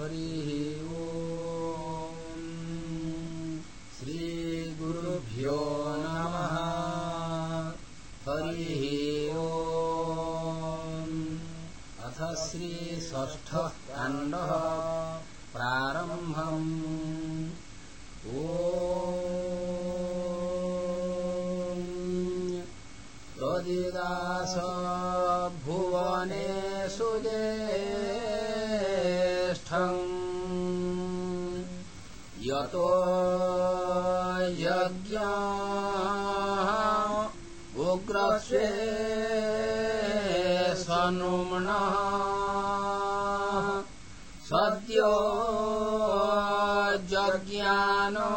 हरिः ॐ श्रीगुरुभ्यो नमः। हरिः ॐ अथ श्रीषष्ठः यतो यज्ञा उग्रस्वे स्वनुम्नः सद्यो जज्ञानो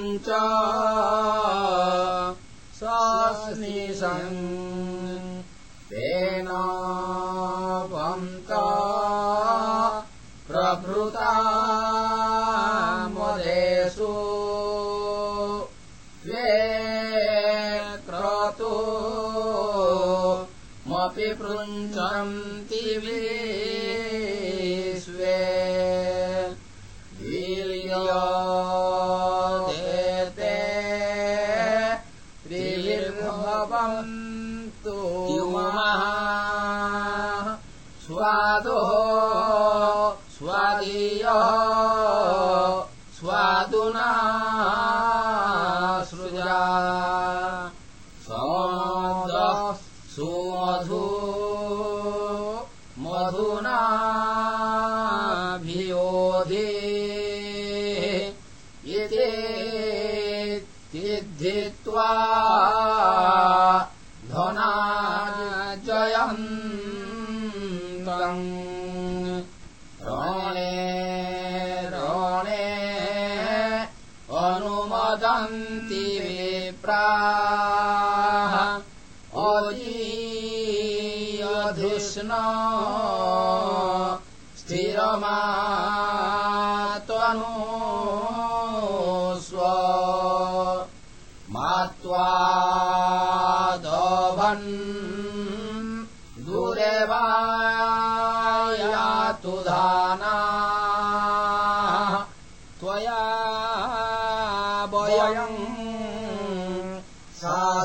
च स्वास्निशम् तेन वन्त प्रभृता मदेषु। स्वे क्रतु। मपि पृञ्चन्ति स्वादीय स्वादुना।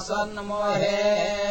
सन्मोहे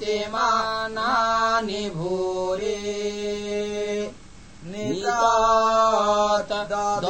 मानानि भूरि। निला तदा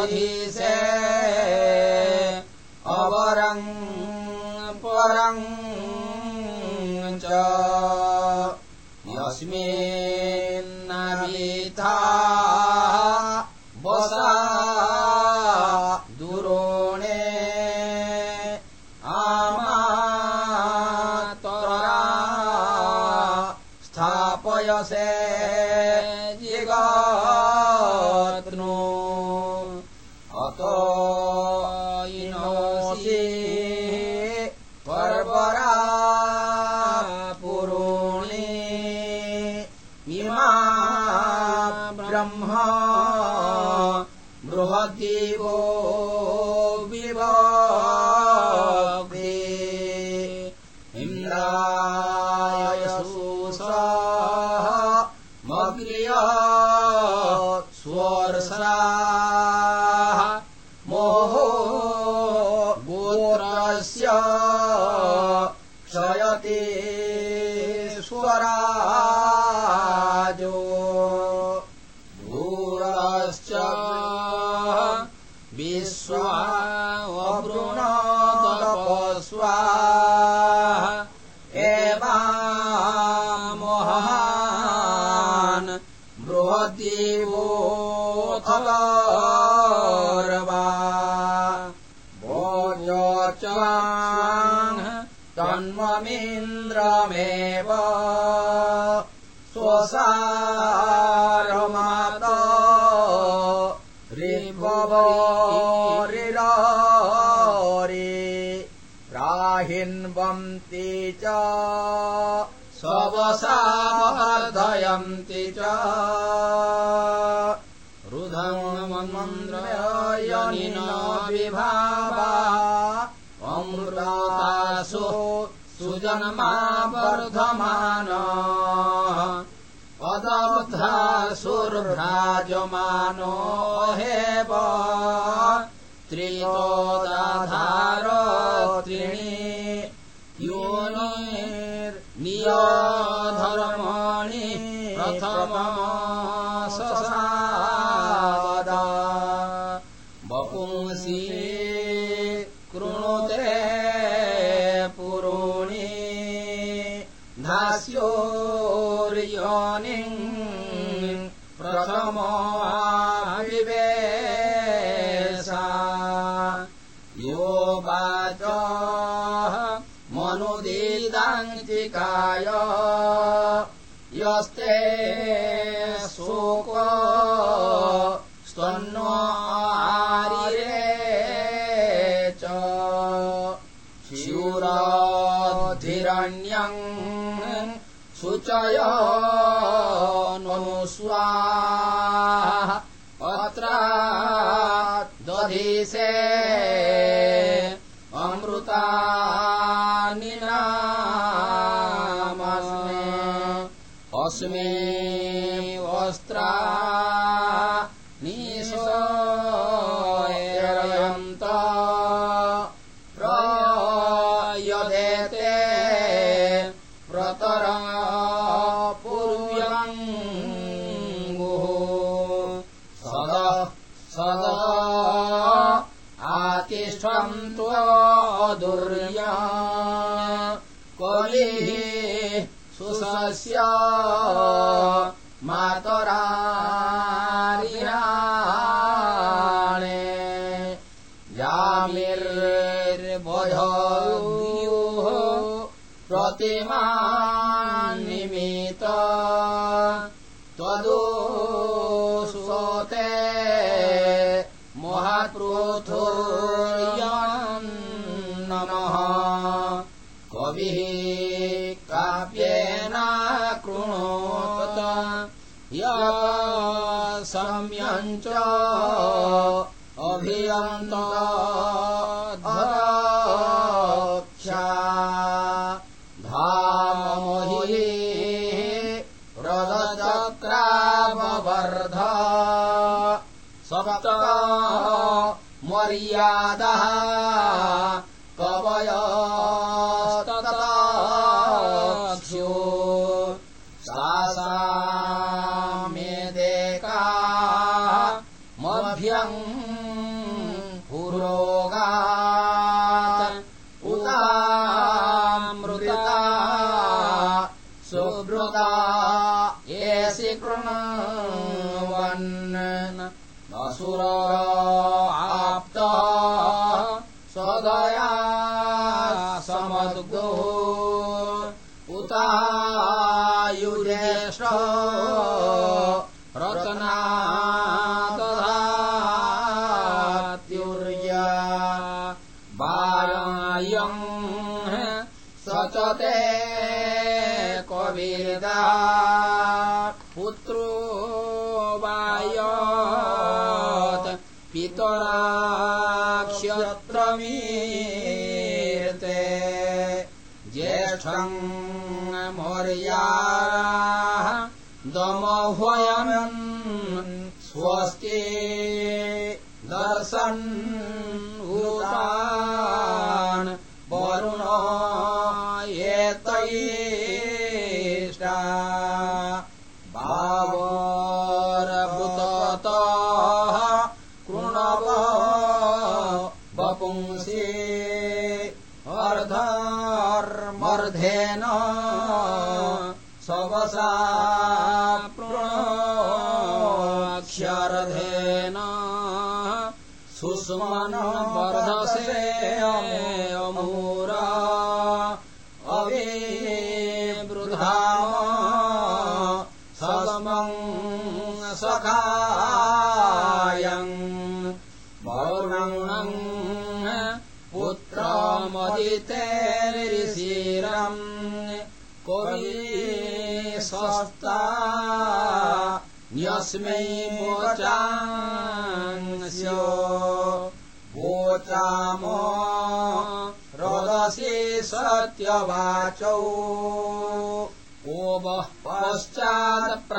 स्ववसावर्धयन्ति च। रुधमन्द्रयनिन विभावा अमृतासु सुजन्मा वर्धमान पदबुद्धासुर्भ्राजमानो हेव त्रितोदाधार त्रीणि योनिर्नियधर्माणि प्रथम यस्ते शोक स्तन्वारिरे च। शिवराधिरण्यम् शुचय नो स्वाहा अत्र दधिसे अमृतानि नामस्मे। अस्मे वस्त्रा आतिष्ठन्त्वदुर्या कलिः सुसस्य। मातरारिणाणे। जामिर्बधव्यूः प्रतिमा निमित त्वदोषोते सम्यम् च अभियन्त धक्षा धामहि रदचक्रामवर्ध सप्त मर्यादः आप्त स्वदया समद्गो उतायुजेष्ट पितराक्षत्रमीते ज्येष्ठम् मौर्या दमह्वयम् स्वस्ति दर्शन् सखायम् वरुणम् पुत्रमदितेर्षिरम् कवि स्वस्ता न्यस्मै वोचांस्यो वोचाम रोदसी सत्यवाचौ वः पश्चात्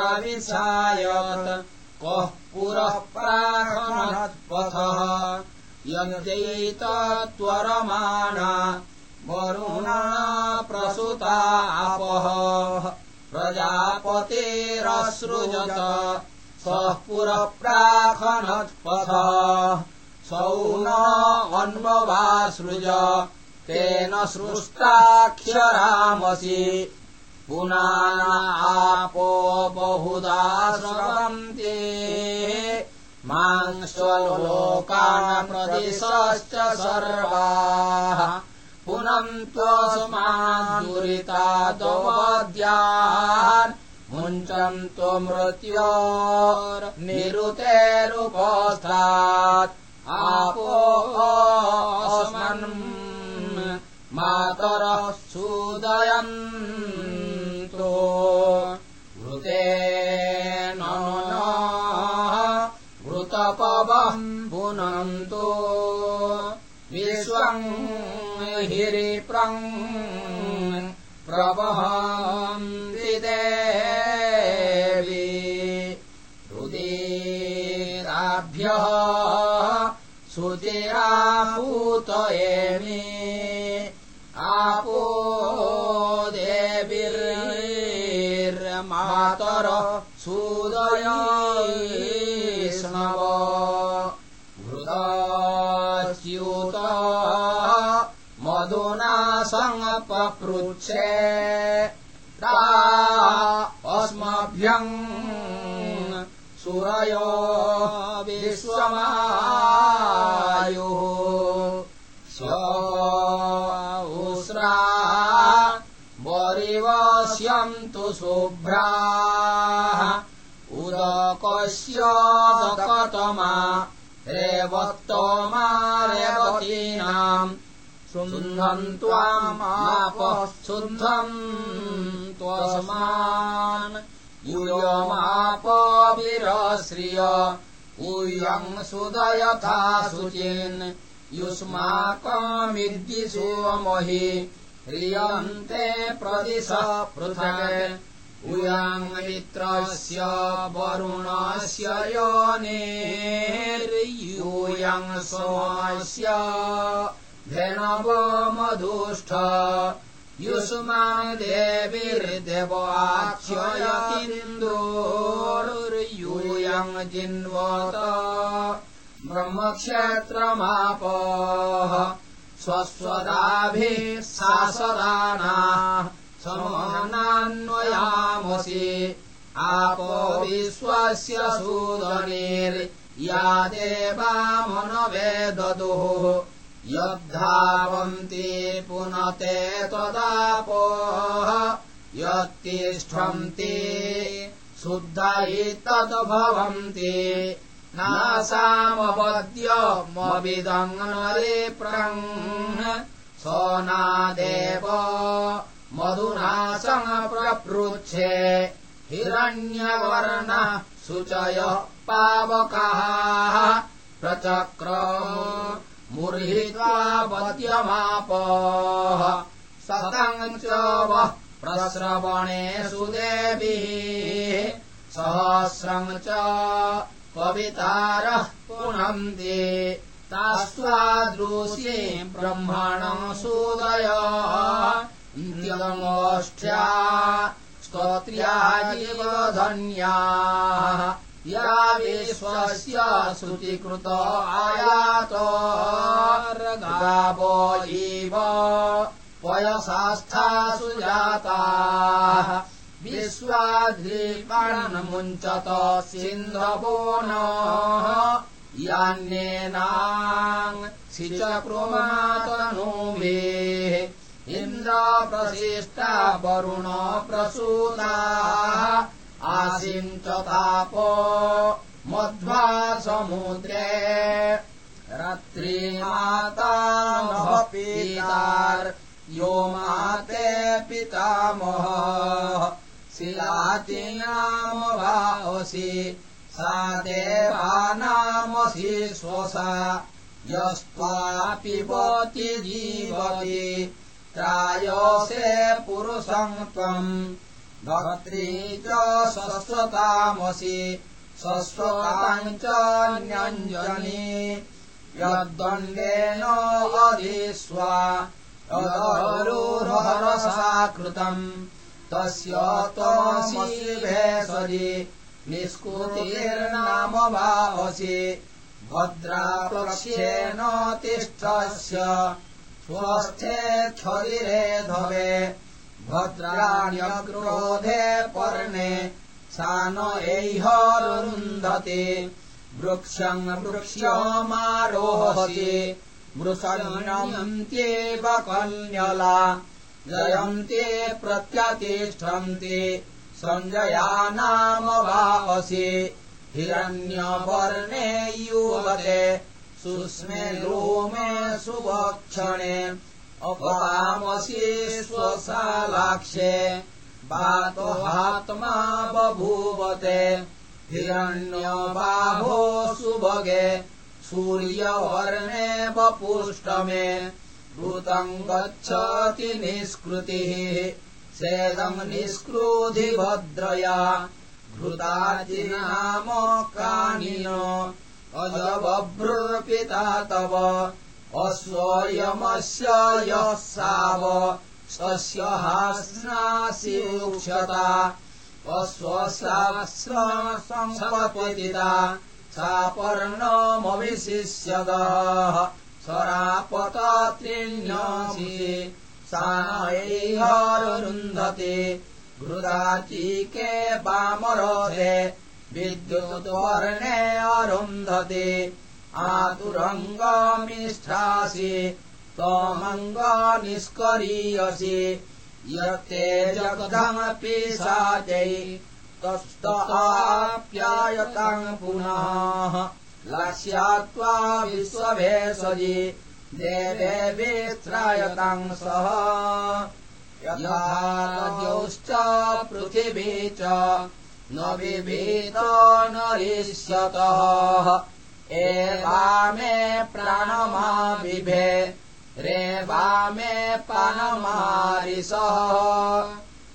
कः पुरः प्राणत्पथः यञ्जयितत्वरमाणा वरुणा प्रसुता आपः। प्रजापतेरसृजत। सः पुरः प्राखनत्पथः सौ न अन्ववासृज तेन सृष्टाक्षरामसि पुनापो बहुधा स्रवन्ति मांश्वलोकान् प्रदिशश्च सर्वाः। पुनन्त्वस्मान् दुरितादवद्यान् मुञ्चन्तो मृत्योर्निरुतेरुपस्थात् आपोऽस्मन् मातरः सूदयन्तो घृते घृतपवम् पुनन्तो। विश्वम् देवी हृदीराभ्यः आपो सुदयैष्णव घृताच्युत मधुना सङ्गपपृच्छे अस्मभ्यम् सुरयो विश्वमायुः। स्व उस्रा शुभ्राः उदकस्य दकतमा रेवत्तमा रेवतीनाम् शुन्धम् त्वामापः शुद्धम् त्वस्मान्। यूयमापविरश्रिय ऊयम् सुदयथा शुचिन्। युष्माकमिद्दिशो महि ह्रियन्ते प्रदिश पृथक् ऊयाङ्मित्रस्य वरुणस्य योनेर्यूयम् सोमस्य धेनवमधुष्ठ युष्मा देवीर्देवाक्षयतिन्दोर्यूयम् जिन्वत ब्रह्मक्षेत्रमापः स्वस्वदाभिः शासदानाः समानान्वयामसि आपो विश्वस्य सूदनेर्या देवामनवेदतुः यद्धावन्ति पुनते त्वदापोः यत्तिष्ठन्ति शुद्धैतद् भवन्ति नासामपद्यमविदम् नरे सोनादेव मधुनासमप्रपृच्छे हिरण्यवर्णः शुचय पावकाः प्रचक्र मुर्हित्वा पद्यमापः सतम् च वः प्रस्रवणे सुदेवीः सहस्रम् च कवितारः पुनन्ति तास्वादृश्ये ब्रह्मणम् सूदय ोष्ठ्या स्तोत्र्याजिव धन्याः या विश्वस्य श्रुतिकृत आयातो गावो इव पयसास्था सुजाताः विश्वाद्रीपणमुञ्चत सिन्धवो न यान्येनाम् सिचकृमातनूभिः इन्द्रप्रशिष्टा वरुण प्रसूता। आसिञ्चतापो मध्वा समुद्रे। रत्रीमाता यो माते पितामह। शिलाचिनामभासि सा देवानामसि स्वसा। यस्त्वापि वति जीवति त्रायोसे पुरुषम् त्वम् शश्वताम् च न्यञ्जनी यद्दण्डेन वधिस्वा तदरोहरसा कृतम् तस्य त्वसि भेषरि निष्कृतिर्नाम भावसि भद्रापक्ष्येन तिष्ठस्य स्वस्थे क्षरिरे धवे भद्राण्यग्रोधे पर्णे सा न एहरुन्धते वृक्षम् वृक्ष्यमारोहसि मृषण्यन्त्येव कन्यला जयन्ते प्रत्यतिष्ठन्ति सञ्जया नाम वासि हिरण्यवर्णे युवते सुस्मे लोमे सुवक्षणे अपामसि स्वशालाक्षे बातोहात्मा बभूवते हिरण्यबाहो सुभगे सूर्यवर्णे वपुष्टमे भूतम् गच्छति निष्कृतिः सेदम् निष्क्रोधिभद्रया घृताजिनाम कानिन अजबभ्रुर्पिता तव अश्वयमस्य यः साव स्वस्य हास्नासि उक्षता अश्वशास्रसंसपतिता सापर्णमविशिष्यदः सरापतत्रिण्यसि सा नैहरुन्धते घृदाचीके वामरोधे विद्युद्वर्णे अरुन्धते। आतुरङ्गमिष्ठासि त्वमङ्ग निष्करीयसि यत्ते जगदमपि साचै तस्तप्यायताम् पुनः। लास्यात्वा विश्वभेषजि देवे वित्रायताम् सह यथा पृथिवी च न विभीत नरिष्यतः। एवा मे प्राणमा बिभे रे वा मे पानमारिषः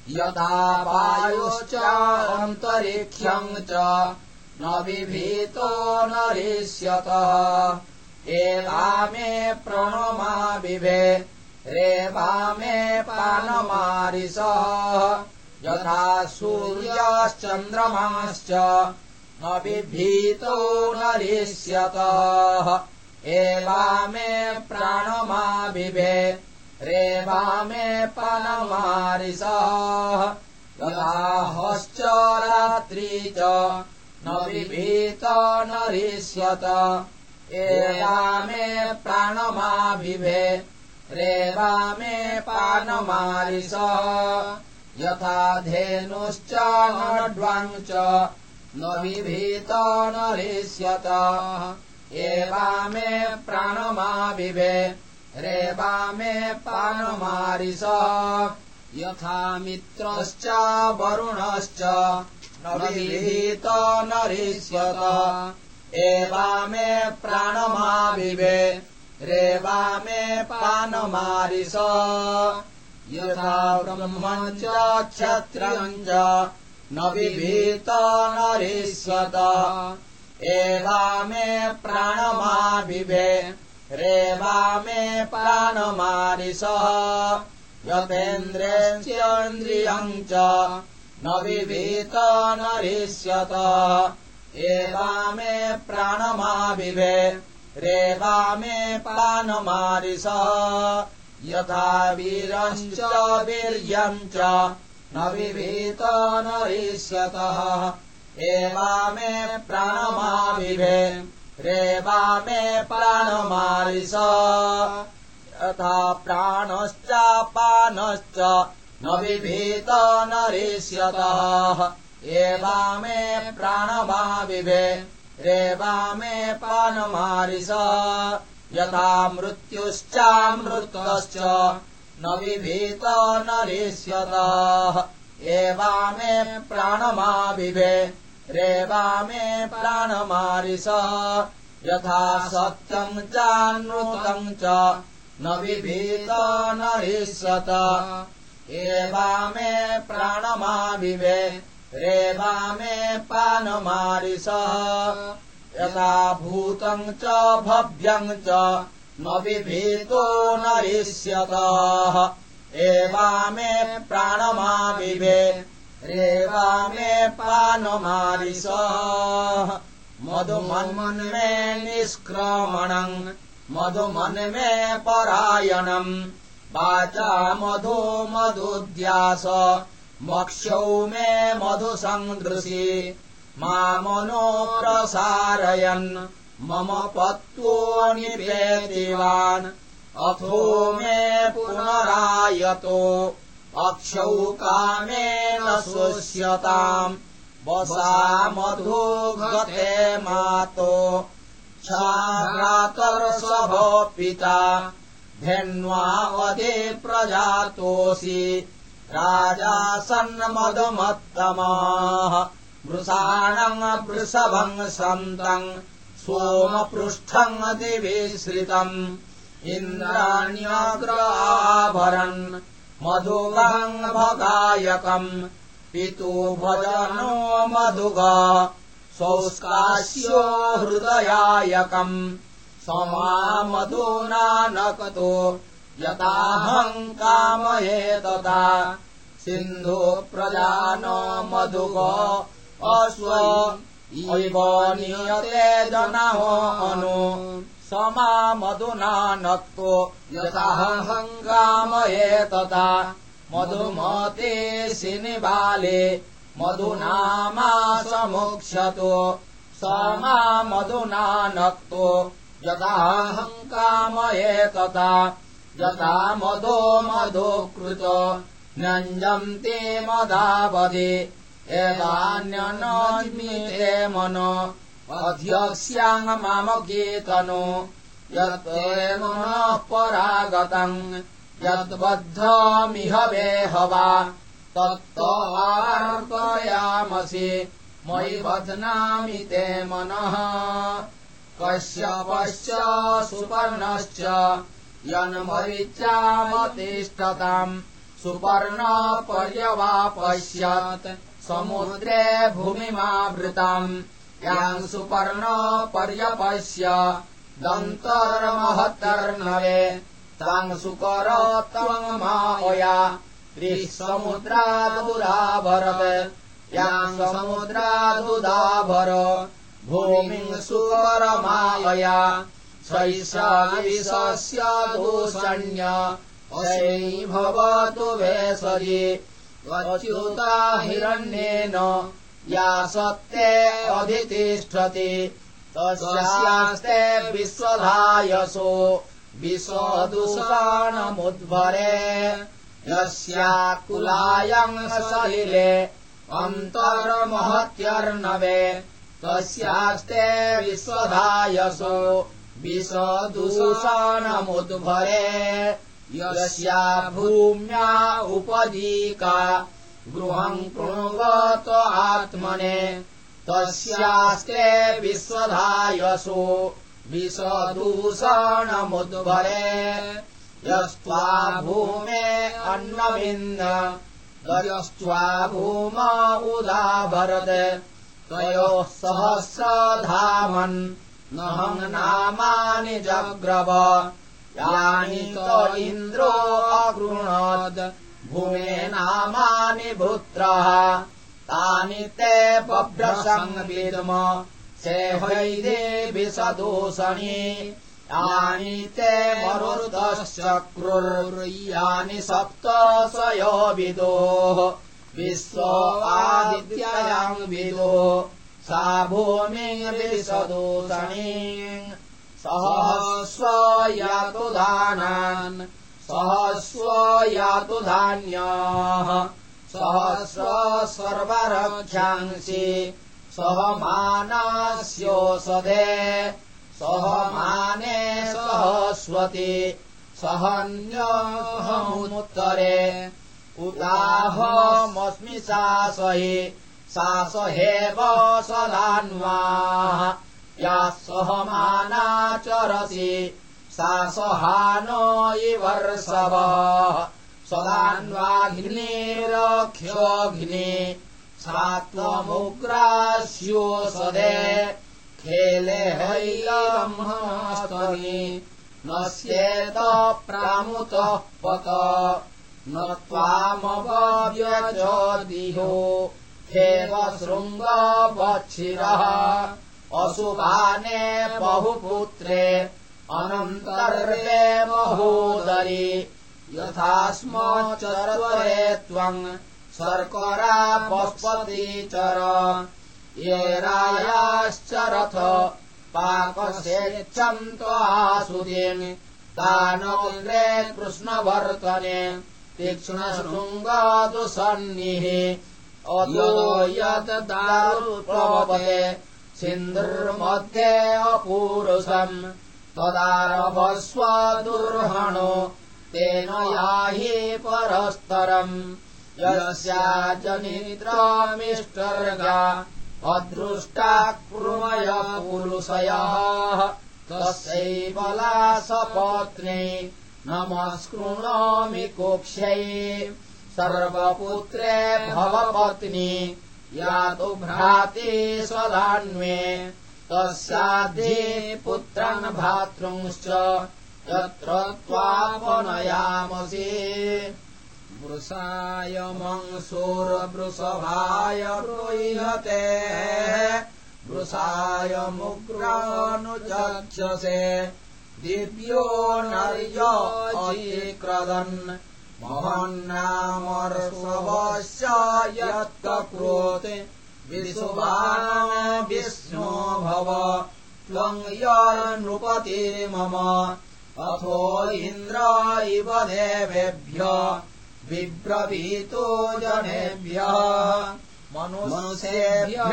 यथा वायुश्च अन्तरिक्षम् च न विभीतो नरिष्यतः। एवा मे प्रणमा बिभे रे वा मे यथा सूर्याश्चन्द्रमाश्च न बिभीतो नरिष्यतः। एवा मे प्राणमा बिभे रे वा मे पानमारिषः यथाहश्च रात्री च न बिभीत नरिष्यत। एवा मे प्राणमा बिभे रे वा मे पानमारिषः यथा धेनुश्च नड्वाम् च न विभीत नरिष्यत एवा मे प्राणमाविवे रेवा मे पानमारिष। यथा मित्रश्च वरुणश्च न विभीत मे प्राणमाविवे रेवा मे पानमारिष यथा ब्रह्मम् च क्षत्रम् च न विभीत नरिष्यत एवा मे प्राणमाविवे रेवा मे प्राणमारिष यतेन्द्रेन्द्रियम् च न विभीत नरिष्यत एवा मे प्राणमाविवे रेवा मे पानमारिष यथा वीरश्च वीर्यम् च न विभीत नरिष्यतः यथा प्राणश्चापानश्च न विभीत नरिष्यतः एवा मे प्राणमाविभे रेवा मे पानमारिष यथा मृत्युश्चामृतश्च न विभीत नरिष्यतः एवा मे प्राणमाविभे रेवा मे प्राणमारिष। यथा सत्यम् चानृतम् च न विभीत नरिष्यत एवा मे प्राणमाविवे रेवा मे पानमारिष यथा भूतम् च भव्यम् च न विभीतो नरिष्यतः। एवा मे प्राणमाविवे रेवा मे पानमारिष मधुमन्मे निष्क्रमणम् मधुमन्मे परायणम् वाचा मधु मधुद्यास मक्षौ मे मधुसन्दृशि प्रसारयन् मम पत्वो निवेदिवान्। अथो मे पुनरायतो। अक्षौ कामेन शुष्यताम् वसा मधु गते मातो। क्षातर्षभो पिता धेन्वावधे प्रजातोऽसि। राजा सन्मधुमत्तमाः वृषाणम् वृषभम् सन्तम् सोमपृष्ठम् दिविश्रितम् इन्द्राण्यग्राभरन् मधुवहम् भगायकम्। पितु भजनो मधुग सौस्कास्यो हृदयायकम्। समा मधुनानकतो यताहम् कामये तथा। सिन्धु प्रजानो मधुग अश्व नियते जनाहो अनु समा मधुना नक्तो तथा मधुमते सिनिबाले मधुनामा समुक्षतो। समा मधुना नक्तो यथाहङ्कामये तथा यथा मधो मधु कृत नञ्जन्ते मदावधि एवान्यनोन्मिते मनो कीर्तनो यत् मनः परागतम् यद्बद्धमिह वेहवा। तत्त्वार्पयामसि मयि बध्नामि ते मनः। कश्यपश्च सुपर्णश्च यन्मरिच्यामतिष्ठताम् सुपर्ण पर्यवापश्यत् समुद्रे भूमिमावृताम्। याम् सुपर्ण पर्यपश्य दन्तर्महत्तर्नवे ताम् सुकर त्वमाया त्रिः समुद्रादुराभरत् याम् समुद्रादुदाभर भूमिम् सुकरमायया स्वैषा विशस्य अशै भवतु वेसरि त्वच्युता हिरण्येन या सत्ते अधितिष्ठति तस्यास्ते विश्वधायसो विश्वदूषणमुद्भरे यस्याकुलायम् सलिले अन्तर्महत्यर्णवे तस्यास्ते विश्वधायसो विषदूषणमुद्भरे यस्या भूम्या उपदीका गृहम् कृणुवत आत्मने तस्यास्ते विश्वधायसो विषदूषणमुद्भरे यस्त्वा भूमे अन्नभिन्न यस्त्वा भूमा उदाभरत् तयोः सहस्रधामन् नहम् नामानि जग्रव यानि त इन्द्रो अगृह्णाद् भूमे नामानि भूत्रः तानि ते बभ्रसङ्विद्म सेहैदे विषदूषणी यानि ते मरुदश्चक्रुर्यानि सप्त विदोः। विश्व आदित्यायाम् विदो। सा भूमिर्विशदूषणी सहस्व यातु दानान्। सहस्व यातु धान्याः। सहस्र सर्वरक्षांसि। सह मानास्योषधे सह माने सहस्वति। सहन्यहमुत्तरे उदाहमस्मि सासहि। सासहेव सदान्वाः या इवर्षवः। सदान्वाग्निरख्योऽग्नि सा त्वमुग्रास्योषधे खेले हैलम्हस्तनि न स्येत प्रामुतः पत न त्वामव्यजदिहो हेव शृङ्गवच्छिरः अशुभाने बहुपुत्रे अनन्तर्ये महोदरि। यथा स्म चरत्वरे त्वम् शर्करा पस्पतिचर ये रायाश्चरथ पाकसेच्छन्त्वासुदीन् तानौन्द्रे कृष्णवर्तने तीक्ष्णशृङ्गादुसन्निः अतो यत् दारुपवते सिन्धुर्मध्ये अपूरुषम् तदारभस्व दुर्हणो तेन याहि परस्तरम् जनिद्रामिष्टर्गा अदृष्टा कृमय पुरुषयः तस्यैवला सपत्नी नमस्कृणोमि कोक्ष्यै सर्वपुत्रे भवपत्नी यातु भ्राति स्वधान्वे तस्याद्धि पुत्रन् भातृंश्च यत्र त्वापनयामसि वृषाय मंसोर्वृषभाय ब्रूयते वृषाय मुग्रानुचक्षसे दिव्यो नर्यक्रदन् महन्नामर्षवश्च यत्क्रोते विशुभान विष्णो भव। त्वम् य नृपति मम। अथो इन्द्र इव देवेभ्य। बिब्रवीतो जनेभ्यः। मनुषेभ्य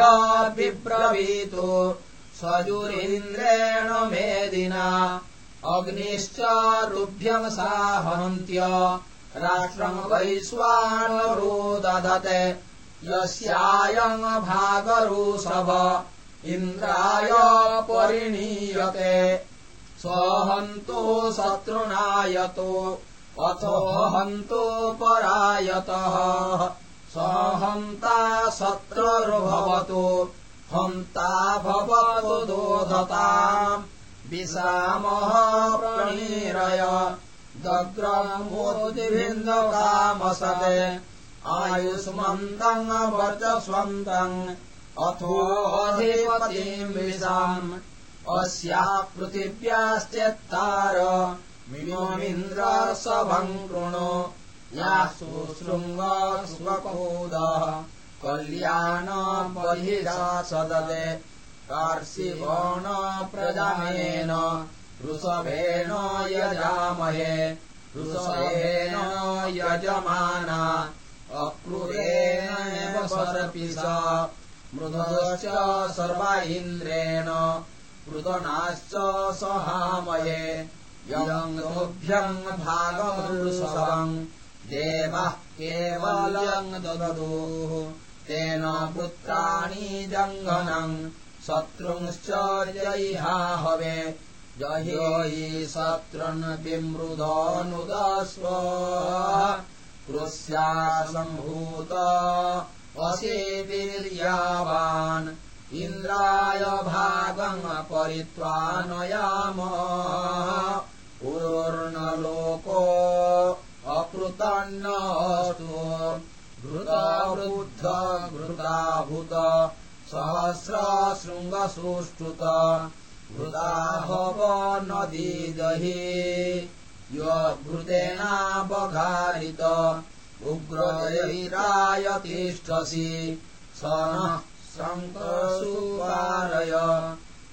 बिब्रवीतो स्वजुरिन्द्रेण मेदिना। अग्निश्च रुभ्यम् साहन्त्य राष्ट्रम् वैश्वानरो दधते यस्यायम् भागरुषभ इन्द्राय परिणीयते। स्वहन्तो शत्रुनायतो अथो हन्तो परायतः। सहन्ता शत्रुर्भवतु हन्ता भवतु दोधताम्। विशामः प्रणीरय दग्रमोदिभिन्दकामसते आयुष्मन्तम् वर्चस्वन्तम् अथोऽधिपतिम् विशाम् अस्याः पृथिव्याश्चेत्तार मिमोमिन्द्र सभम् कृणो। यासु शृङ्ग स्वकोदः कल्याण बहिरा सदते। कार्षिवण प्रजामेन वृषभेण यजामहे ऋषेण यजमाना अक्रूरेण सर्पिष मृधश्च सर्वा इन्द्रेण मृदनाश्च सहामये। यङ्भ्यम् भागमृषवम् देवः केवलम् दददोः। तेन पुत्राणि जङ्घनम् शत्रुंश्च जयिहाहवे जह्योयि शत्रुन् विमृदनुदस्व कृस्या सम्भूत वीर्यावान् इन्द्राय भागम् परित्वा नयाम पूर्णलोको अकृतन्नस्तु घृता घृताभूत सहस्र भव नदी दहि यघृतेनापघारित उग्रैराय तिष्ठसि। स नः शङ्कसुवारय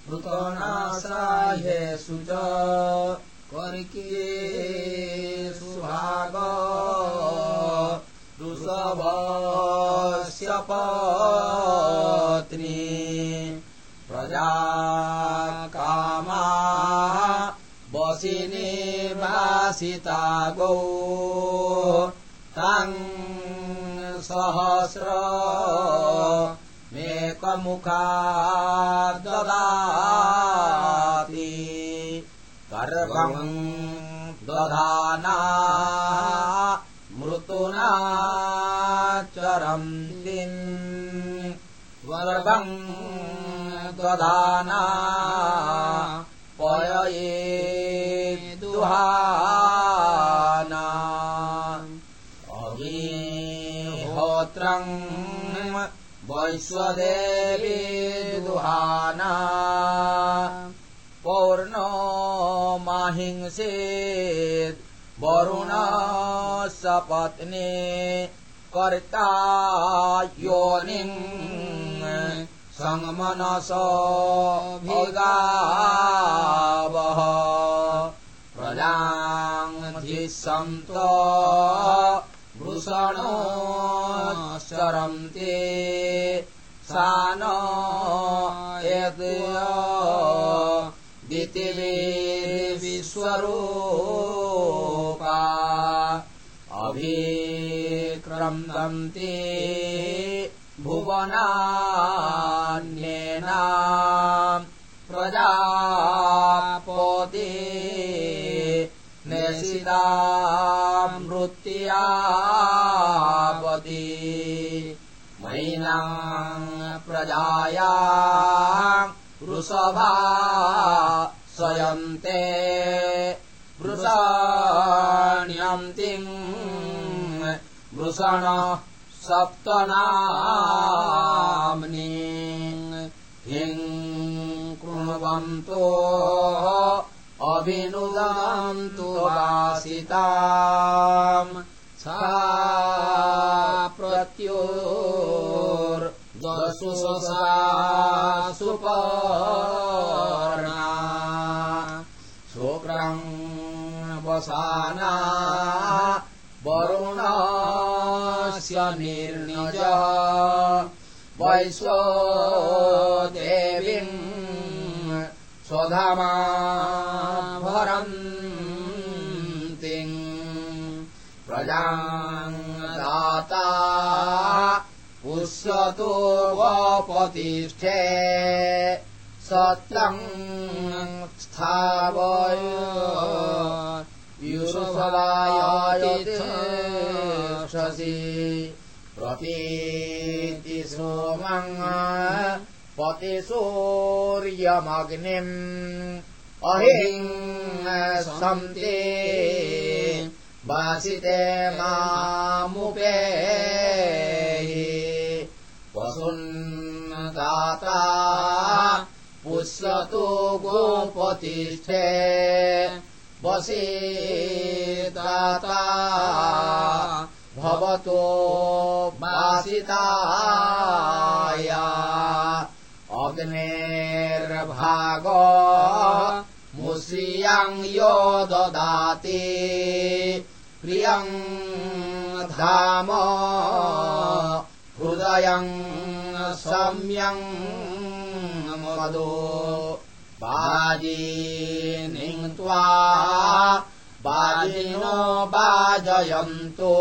कृतनासाह्येषु च कर्के सुभाग ऋषभस्य पत्नी प्रजा वासिता गौ तान् सहस्र दधाना मृतुना चरन्तिम् वर्गम् दधाना पयये दुहाना वैश्वदेवी दुहाना। पौर्णो माहिंसेत् वरुण सपत्नी कर्ता योनिम् सङ्मनसभिगावः प्रजाङ्धिः सन्त भूषणो शरन्ते सा न यद् दितिविश्वरूपा अभिक्रन्दन्ते भुवनान्येन निशिदामृत्यापति मैनाम् प्रजाया वृषभा स्वयन्ते वृषाण्यन्तिम् वृषण सप्तनाम्नि हिम् कृण्वन्तो अभिनुदन्तु वासिताम्। सा प्रत्योर्दशु सुपर्णा शुक्रम् वसाना वरुणस्य निर्निज। वैश्वो देवीम् स्वधामा दाता पुष्यतो वपतिष्ठे सत्यम् स्थावय युषवायशसि प्रतीति अहिम् सन्ते। वासिते मामुपे वसुन्दाता पुष्यतो गोपतिष्ठे। वसे दाता भवतो वासिताया अग्नेर्भाग मुश्रियम् यो ददाति। प्रियम् धाम हृदयम् सम्यम् मदो। बाजी बाजिनो बाजयन्तो।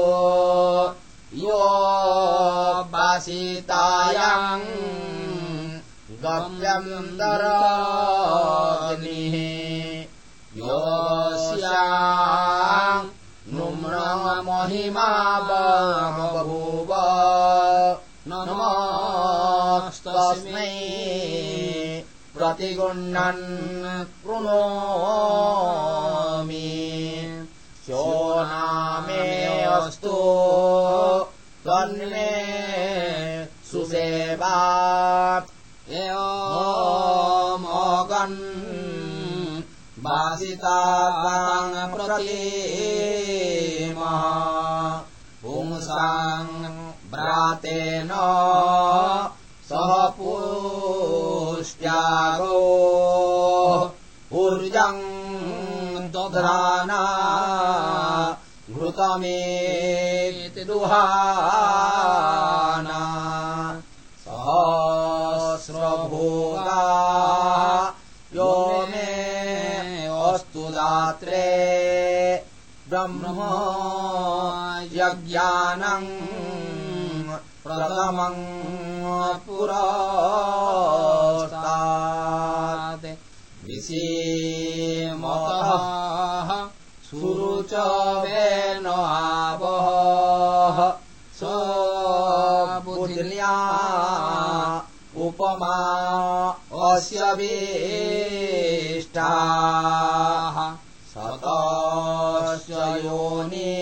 यो वासितायाम् गम्यन्दराग्निः योऽस्या महिमा बभूव नमस्तस्मै प्रतिगुण्डन् कृणोमि शोनामे अस्तु तन्मे सुसेवा एवमोगन् प्रति पुंसाम् व्रातेन सह पुष्ट्यागो ऊर्जम् दध्राना घृतमेति दुहाना सहस्रभोगा यो मे अस्तु दात्रे। ब्रह्म यज्ञानम् प्रथमम् पुरास्तात्। विषीमतः सुरुच उपमा अस्य वेष्टाः सतस्य योनि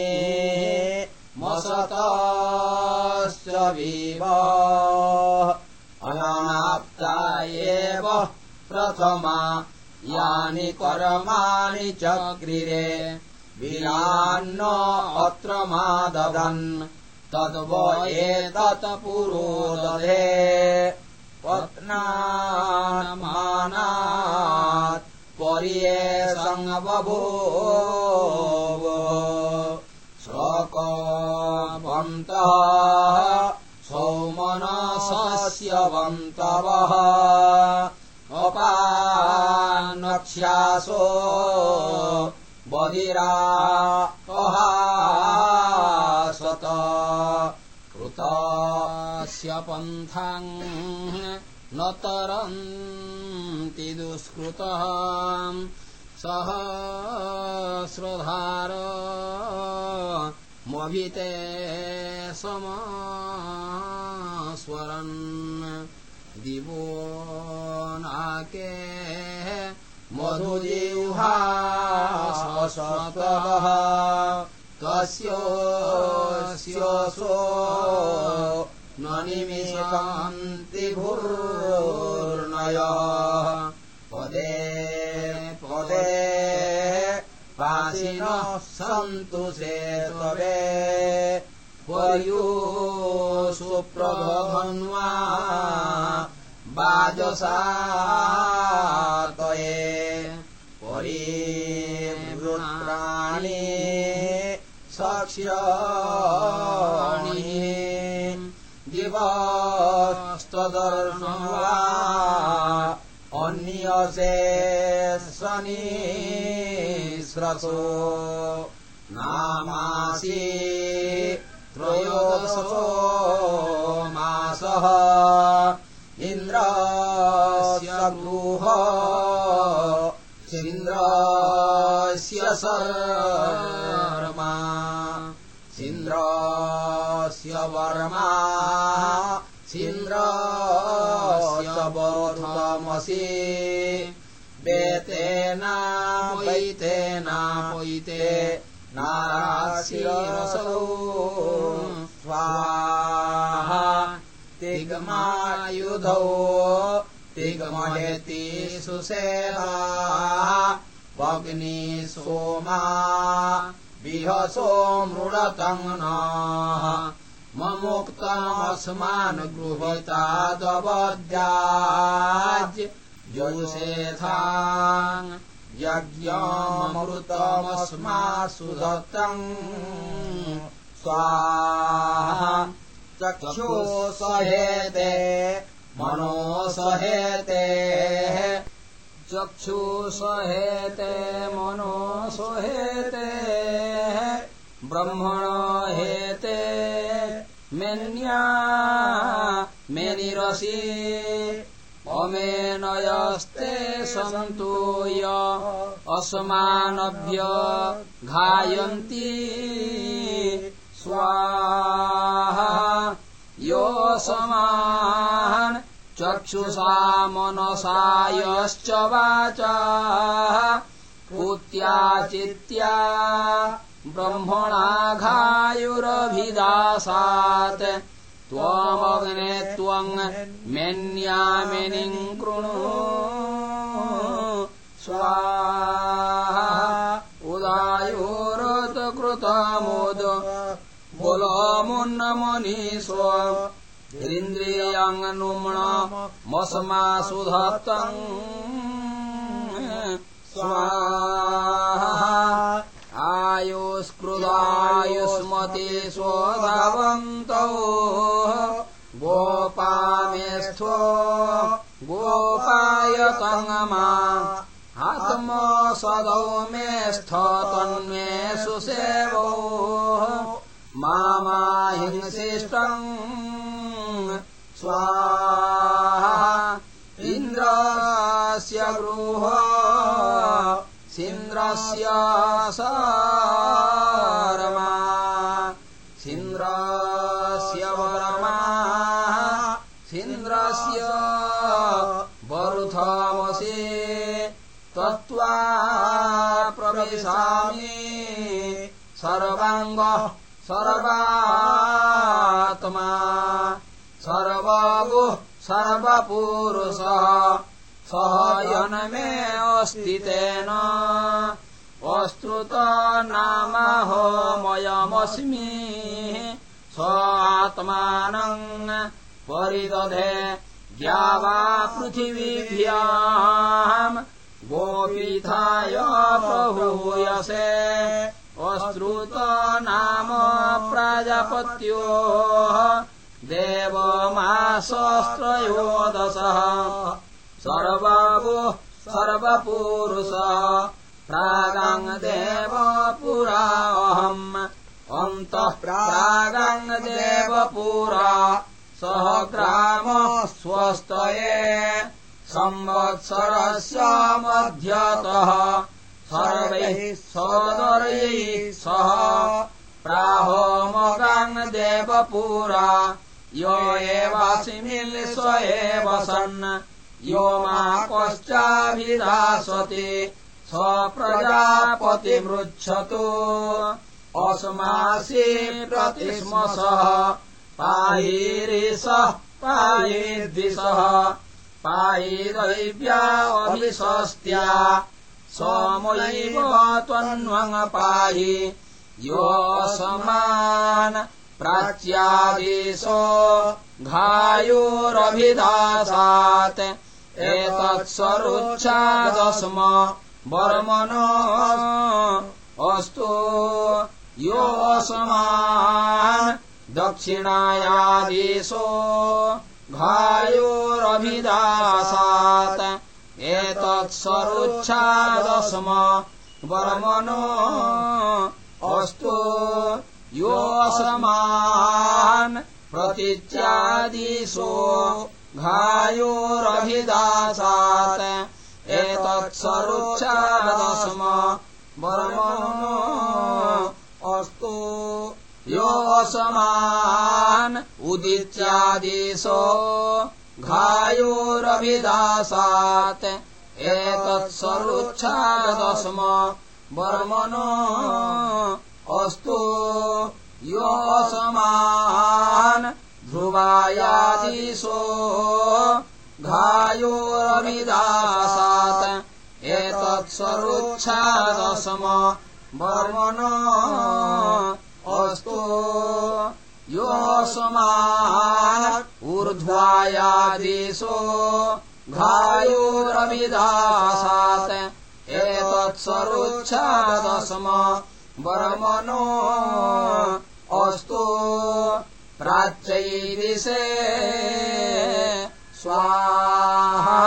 मसतस्य विव अनाप्ता एव प्रथमा यानि कर्माणि चक्रिरे। विरान्न अत्र माददन् तद्व एतत् पुरोदधे पत्नामानात् पर्ये सङ्गबभो स्वकवन्तः सौमनसस्यवन्तवः अपानक्ष्यासो बधिरा अहासत कृतस्य पन्थाम् न तरन्ति दुष्कृतः। सहस्रधार मभिते समास्वरन्। दिवो नाके मधुजिह्वासतः कस्योऽस्योऽसो न निमिषन्ति भूर्णयः पदे पदे सन्तु शेतवे पर्यो सुप्रभन्वा वाजसातये परिवृत्राणि साक्ष्याणि दिवस्तदर्शन् वा अन्यसे शनि स्रसो नामासि त्रयोदशो मासः इन्द्रस्य गृह इन्द्रस्य शर्मा इन्द्रस्य वर्मा इन्द्रस्य बोधमसि। वेतेना वैतेना वैते नाराशिरसौ। स्वाहा। तिगमायुधौ। तिगमहेति सुसेवा भग्नि सोमा। विहसो नः ममुक्तमस्मान् गृहीतादवद्याज् जोषेथा यज्ञामृतमस्मासु दत्तम् स्वाहा चक्षु सहेते मनो सहेते चक्षुषहेते मनो सुहेते ब्रह्मण हेते मेन्या मेनिरसि अमेनयस्ते सन्तु य अस्मानभ्य घायन्ति। स्वाहा योऽसमान् चक्षुषा मनसा वाचा पूत्याचित्या ब्रह्मणाघायुरभिदासात्। त्वमग्ने त्वम् मेन्यामिनिम् कृणु। स्वाहा बोलमुन्नमनीष्व इन्द्रियाङ्नुम्ण मसमासु धत्तम् स्वाहा आयुष्कृदायुष्मति स्वधवन्तौ गोपामेस्थो गोपायतङ्मा आत्मसदौ मेस्थ तन्मे सुसेवो मामाहिंसिष्टम् स्वाहा इन्द्रस्य गृह सिन्द्रस्य सरमा। सिन्द्रस्य वरमा। सिन्द्रस्य वरुथमसि तत्त्वा प्रविशामि। सर्वाङ्ग सर्वात्मा। सर्वगुः सर्वपुरुषः सहयन मे अस्ति तेन अस्तृतनामहोमयमस्मि स आत्मानम् परिदधे द्यावा पृथिवीभ्याम्। गोपीठाय प्रभूयसे। अश्रुतनाम प्राजापत्योः। देवमासस्त्रयोदशः सर्वगुः सर्वपुरुष। प्रागाङ्देव पुरा अहम्। अन्तः प्रागाङ्देव पुरा। सह ग्राम स्वस्तये। संवत्सरस्य मध्यतः। सर्वैः सदर्यैः सह। प्राहोमगाङ्देव पुरा। यो एवासिमिल् स्व एव सन् यो मा पश्चाभिधास्वति स प्रजापतिमृच्छतु अस्मासि प्रतिस्मसः पायिरिसः पायिद्विषः पायिदैव्या अभिषस्त्या सोमयैव त्वन्वङ् पाहि योऽसमान् प्राच्यादेशो घायोरभिदासात् एतत्सरुच्छादस्म वर्मनो अस्तु। योऽसमान् दक्षिणायादेशो घायोरभिदासात्। एतत्सरुच्छादस्म वर्मनो अस्तु। योऽसमान् प्रतीच्यादिशो घायोरभिदासात् एतत्सरुच्छादस्म वर्मनो अस्तु। योऽसमान् उदित्यादिशो घायोरभिदासात् एतत्सरुच्छादस्म वर्मनो अस्तु। योऽसमान् ध्रुवायादिशो घायोरभिदासात्। एतत्सरुच्छादस्म वर्मनो अस्तु। योऽसमान् ऊर्ध्वायादिशो घायोरभिदासात्। एतत् वत्सरोच्छादशम वरमनो अस्तु प्राच्यैदिशे स्वाहा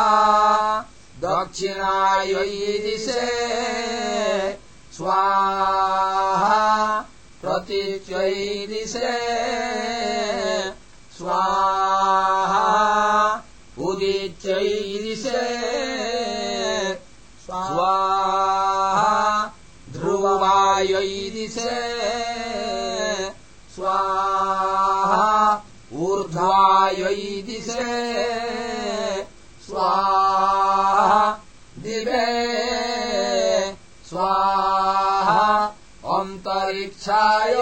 दक्षिणायै दिशे स्वाहा प्रतीच्यै दिशे स्वाहा उदिच्यै दिशे स्वाहा ध्रुववायै दिशे स्वाहा ऊर्ध्वायै दिशे स्वाहा दिवे। स्वाहा अन्तरिक्षाय।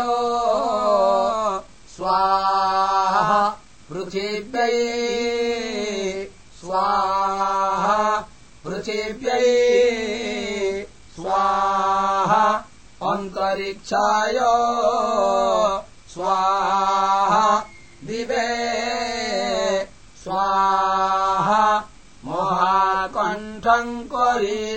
स्वाहा पृथिव्यै। स्वाहा पृथिव्यै। स्वाहा अन्तरिक्षाय। स्वाहा दिवे स्वाहा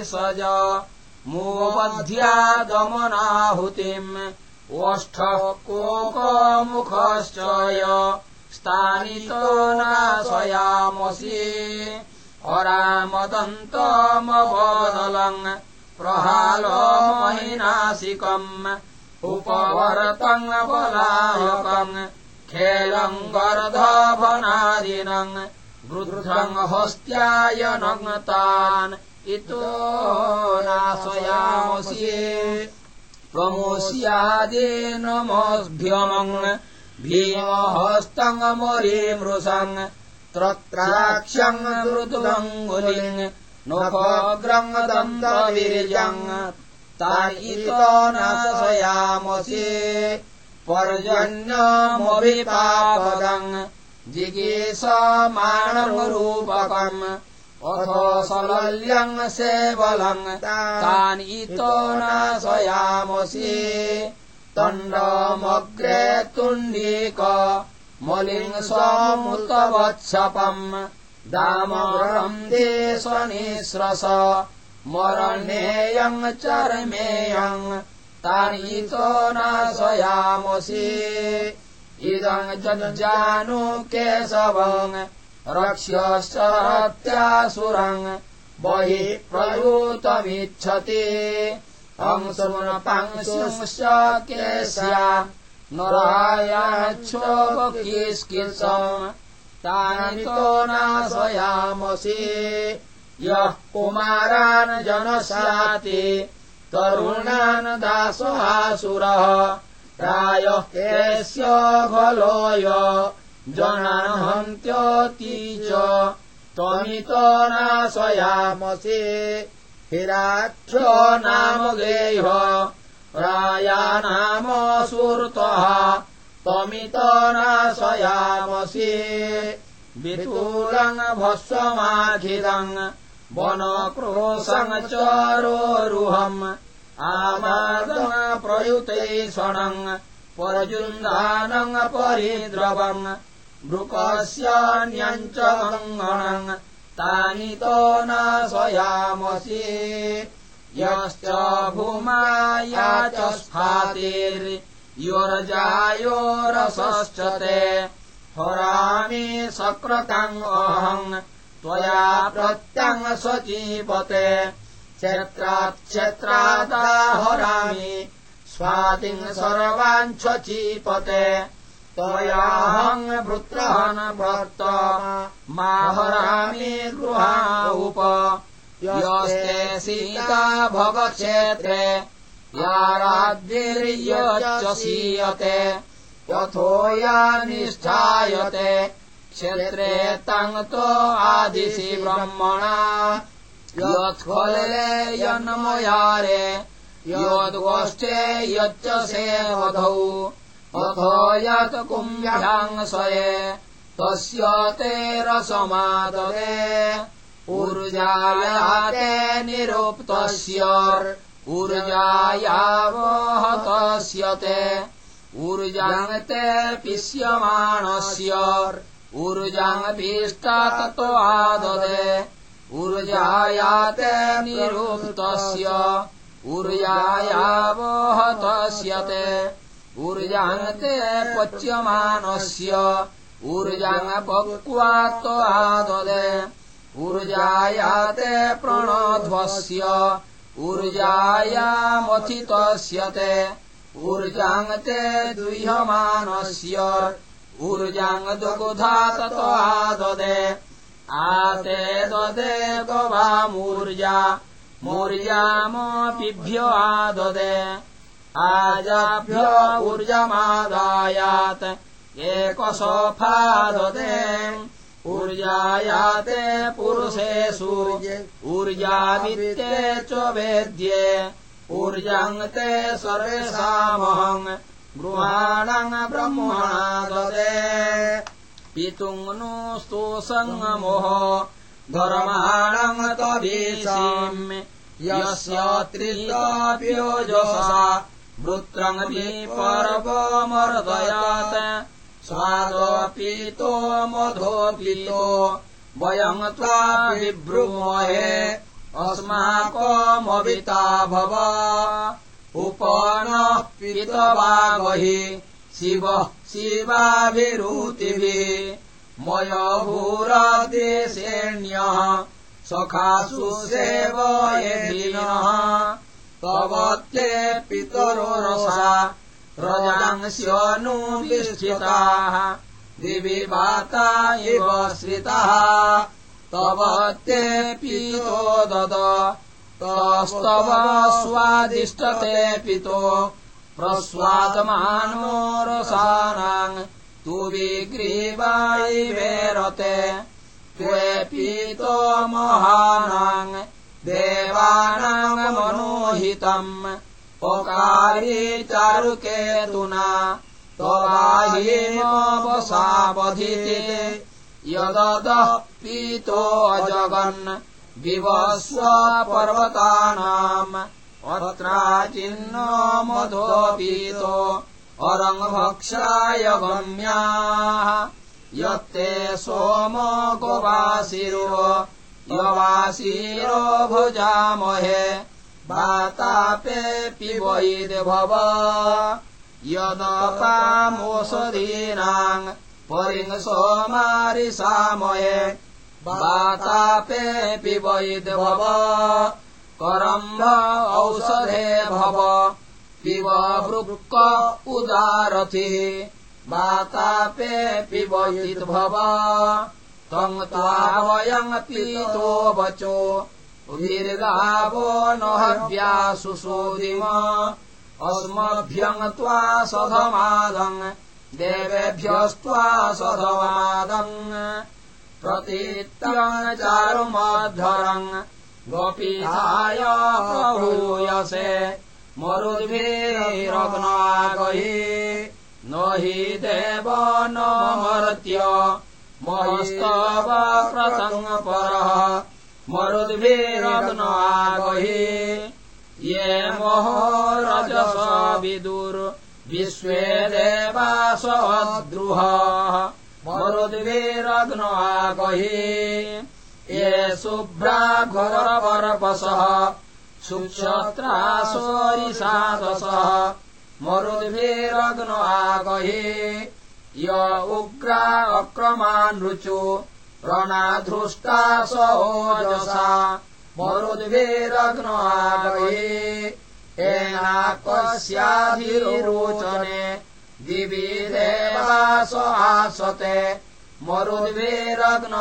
सज। मोवध्यादमनाहुतिम् ओष्ठः कोकमुखश्च य स्थानितो नाशयामसि। अरामदन्तमवदलम् प्रहालमहिनासिकम् उपवरतम् बलायकम् खेलम् गर्धभनादिनम् हस्त्याय नग्नतान् इतो नाशयामसि। प्रमोष्यादेनमभ्यमम् भीमहस्तङ्गमरे मृषम् त्रत्राक्ष्यम् मृदुरङ्गुलिम् नखग्रङ्गदन्तविर्यम् तायितो नाशयामसि। पर्जन्यमभिपापदम् जिगीषमाणरूपकम् अथो सलल्यम् सेवलम् तानितो नाशयामसि। तण्डमग्रे तुण्डीक। मलिङ् स्वमुतवत्सपम्। दामरम् देशनिःस्रस। मरणेयम् चर्मेयम् तानितो नाशयामसि इदम् जजानु केशवम् रक्ष्यश्चत्यासुरम् बहिः प्रयूतमिच्छति अंसुनपांशुश्च केस्या नरायाच्छोकिस्किल्सम् तानितो नाशयामसि। यः कुमारान् जनस्याति तरुणान् दासहासुरः प्रायः केस्य खलोय जनान् हन्त्यति च त्वमितो नाशयामसि हिराख्यो नाम गेह राया नाम सुहृतः त्वमितो नाशयामसि वितूलम् भस्वमाखिदम् वनक्रोशम् चरोरुहम् आमादम् प्रयुतैषणम् परजुन्दानम् परिद्रवम्। भृकस्यान्यम् च अङ्गणम् तानितो नाशयामसि। यश्च भूमाया च स्फातिर्योरजायोरसश्च ते। हरामि सकृतम् अहम् त्वया प्रत्यङ् स्वचीपते क्षेत्राक्षेत्रादा हरामि स्वातिम् स्वचीपते। त्वयाहम् वृत्रहन् भर्त। मा हरामि गृहा उप। यस्ते सीता भवक्षेत्रे। या राज्ञिर्यच्च सीयते यथो या निष्ठायते। क्षेत्रे तङ्तो आदिशि ब्रह्मणा यत्फले यन्मयारे यद्गोष्ठे यच्च सेवधौ अथो यत् कुम्भ्याङ्सये तस्य ते रसमादरे। ऊर्जायावहतस्य ते। ऊर्जाङ् ते पिष्यमाणस्य ऊर्जाङ् पीष्टा ततो आददे ऊर्जायाते निरुक्तस्य ऊर्जायावहतस्यते ऊर्जाङ्ते पच्यमानस्य ऊर्जाङ्पक्वात्वाददे ऊर्जायाते प्रणध्वस्य ऊर्जायामथितस्यते ऊर्जाङ्ते दुह्यमानस्य ऊर्जाङ्दुग्धा तत्त्वाददे आते ददे गवामूर्जा मूर्जामपिभ्यो आददे। आजाभ्य ऊर्जमादायात्। एकसोफाददे। ऊर्जायाते पुरुषे सूर्ये ऊर्जावित्ते च वेद्ये। ऊर्जाङ्ते सर्वेषामहम् गृहाणम् ब्रह्मणा ददे पितुम् नु स्तोसङ्गमोह धर्माणम् तवीसीम् यस्य त्रिताप्योजसा। वृत्रमपि पर्वमर्दयात् स्वादोऽपीतो मधोऽपीतो वयम् त्वा विभ्रुमहे। अस्माकमविता भव। उपनः पीतवागहि शिवः शिवाभिरुतिभिः मयभूरदेशेण्यः सखासु सेवयेदिनः तव ते पितरो रसा रजांस्यनुविष्ठिताः दिवि वाता इव श्रितः। तव ते पीतो दद तस्तव स्वादिष्टते पितो प्रस्वादमानो रसानाम् तु विग्रीवायिवेरते त्वे पीतो महानाम् देवानामनोहितम् पकारी चारुकेतुना त्ववाहिमवसावधिते यददः पीतो अजगन् विवस्व पर्वतानाम् अत्राचिन्नो मधोपीतो अरङ्भक्षाय गम्याः। यत्ते सोम गोवासिरो यवासीरो भुजामहे वातापे पिबैर्भव यदपामोषधीनाम् परिङ् सोमारिसामये वातापे पिबैर्भव करम्भ औषधे भव। पिब वृक्क उदारथिः। वातापे पिबैर्भव त्वम् त्वा वयम् पीतो वचो। वीर्गावो न हव्यासु सोदिम। अस्मभ्यम् त्वा सधमादम् देवेभ्यस्त्वा सधमादम् प्रतीत्यम् गोपीहाय प्रभूयसे। मरुद्भिरग्नागहि। न हि देव न मर्त्य। महस्तव प्रसङ्गपरः मरुद्भिरग्नागहि। ये महो रजस विदुर्। विश्वे मरुद्भिरग्नागहि ये शुभ्राघोरवरपसः सुक्षत्रासोरिसादसः मरुद्भिरग्नो आगहि य उग्रा अक्रमानृचो रणाधृष्टा स ओजसा मरुद्भिरग्नो आगहि एनाकस्याधिरोचने दिवि देवास आसते मरुद्भिरग्नो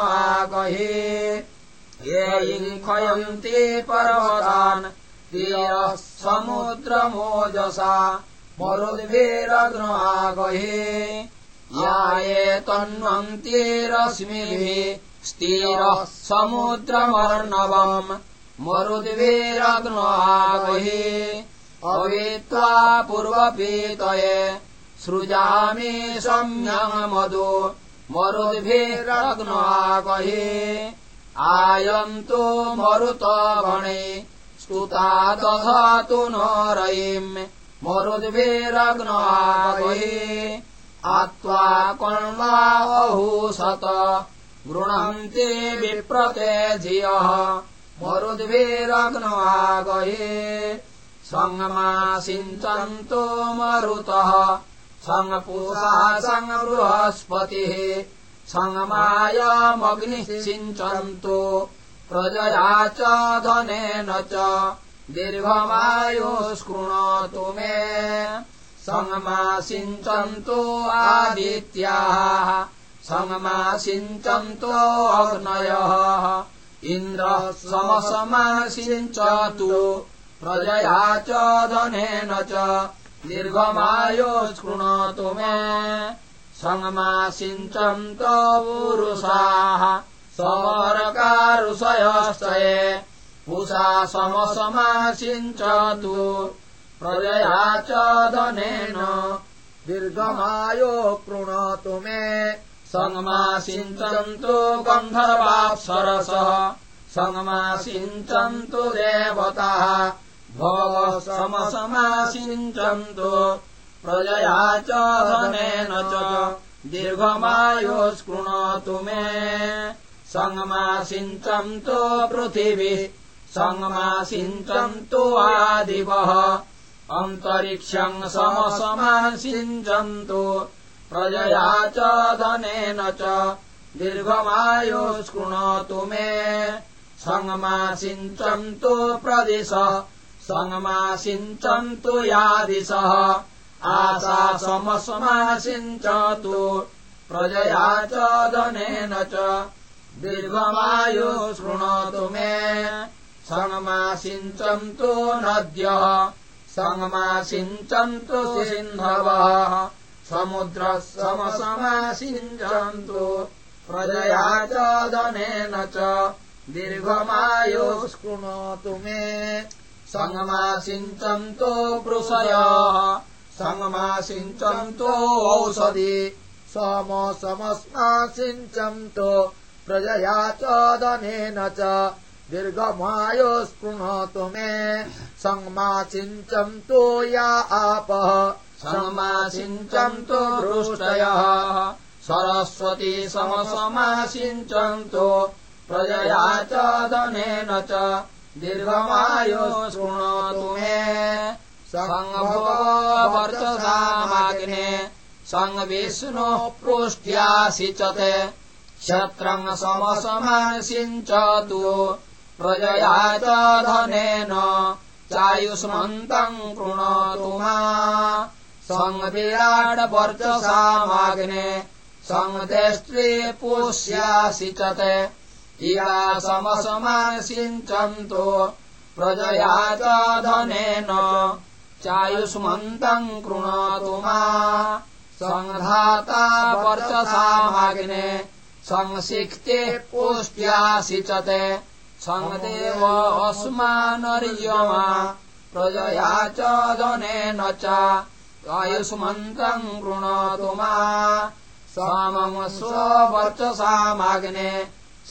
ये इङ्खयन्ति पर्वतान् तीरः समुद्रमोजसा। मरुद्भिरग्नो आगहि। या ये तन्वन्तिरश्मिभिः स्थिरः समुद्रमर्णवम्। मरुद्भिरग्नो आगहि। अवित्वा पूर्वपीतये सृजामि सम्यङ्मधु मरुद्भिरग्नो आगहि। आयन्तु मरुतगणे स्तुता दधातु न रयिम्। मरुद्भिरग्नो आगहि। आत्वा कण्वाहूसत गृह्णन्ति विप्रते धियः मरुद्भिरग्नो आगहे। सङ्गमासिञ्चन्तो मरुतः छङ पुषा छङ बृहस्पतिः छङ सिञ्चन्तो प्रजया च धनेन च दीर्घमायुस्कृणोतु मे सङ्गमा सिञ्चन्तो आदित्याः सङ्गमा सिञ्चन्तो अग्नयः इन्द्रः समसमा सिञ्चतु प्रजया च धनेन च दीर्घमायुष्कृणोतु मे। सङ्गमासिञ्चन्तो पुरुषाः। समरकारुषयस्तये पुषा समसमासिञ्चतु। प्रजया च धनेन। दीर्घमायो कृणोतु मे। सङ्गमासिञ्चन्तु गन्धर्वाप्सरसः। सङ्गमासिञ्चन्तु देवताः। भोग समसमासिञ्चन्तु प्रजया च धनेन च दीर्घमायुष्कृणोतु मे। सङ्गमासिञ्चन्तु पृथिवी सङ्गमासिञ्चन्तु आदिवः। अन्तरिक्षम् समसमासिञ्चन्तु। प्रजया च धनेन च दीर्घमायुष्कृणोतु मे। सङ्गमासिञ्चन्तु प्रदिश सङ्गमासिञ्चन्तु यादिशः आशा समसमासिञ्चतु प्रजया च धनेन च दीर्घमायुष्कृणोतु मे। सङ्गमासिञ्चन्तु नद्यः। सङ्गमासिञ्चन्तु सिन्धवः। समुद्रः समसमासिञ्चन्तु। प्रजया च धनेन च दीर्घमायुष्कृणोतु मे सङ्गमासिञ्चन्तो वृषयः सङ्गमासिञ्चन्तो औषधि। सम समस्मासिञ्चन्तु प्रजया च। धनेन च दीर्घमायुष्कृणोतु मे सङ्गमासिञ्चन्तु या आपः। सङ्गमासिञ्चन्तु वृष्टयः सरस्वती समसमासिञ्चन्तु प्रजया च धनेन च दीर्घमायुष्कृणोतु मे सङ्गभोवर्चसामाग्ने सङ्गविष्णो पृष्ट्यासिचते क्षत्रम् समसमासिञ्चतु प्रजया च धनेन चायुष्मन्तम् कृणोतु मा। सङ्गविराडवर्चसामाग्ने सङ्गदेष्ट्रे पुष्यासिचते इया समसमासिञ्चन्तु प्रजया च धनेन चायुष्मन्तम् कृणोतु मा। सङ्घाता वर्चसामाग्ने संसिक्ते सङ्गदेव अस्मानर्यमा प्रजया च धनेन च आयुष्मन्तम् कृणोतु मा। समम् स्ववर्चसामाग्ने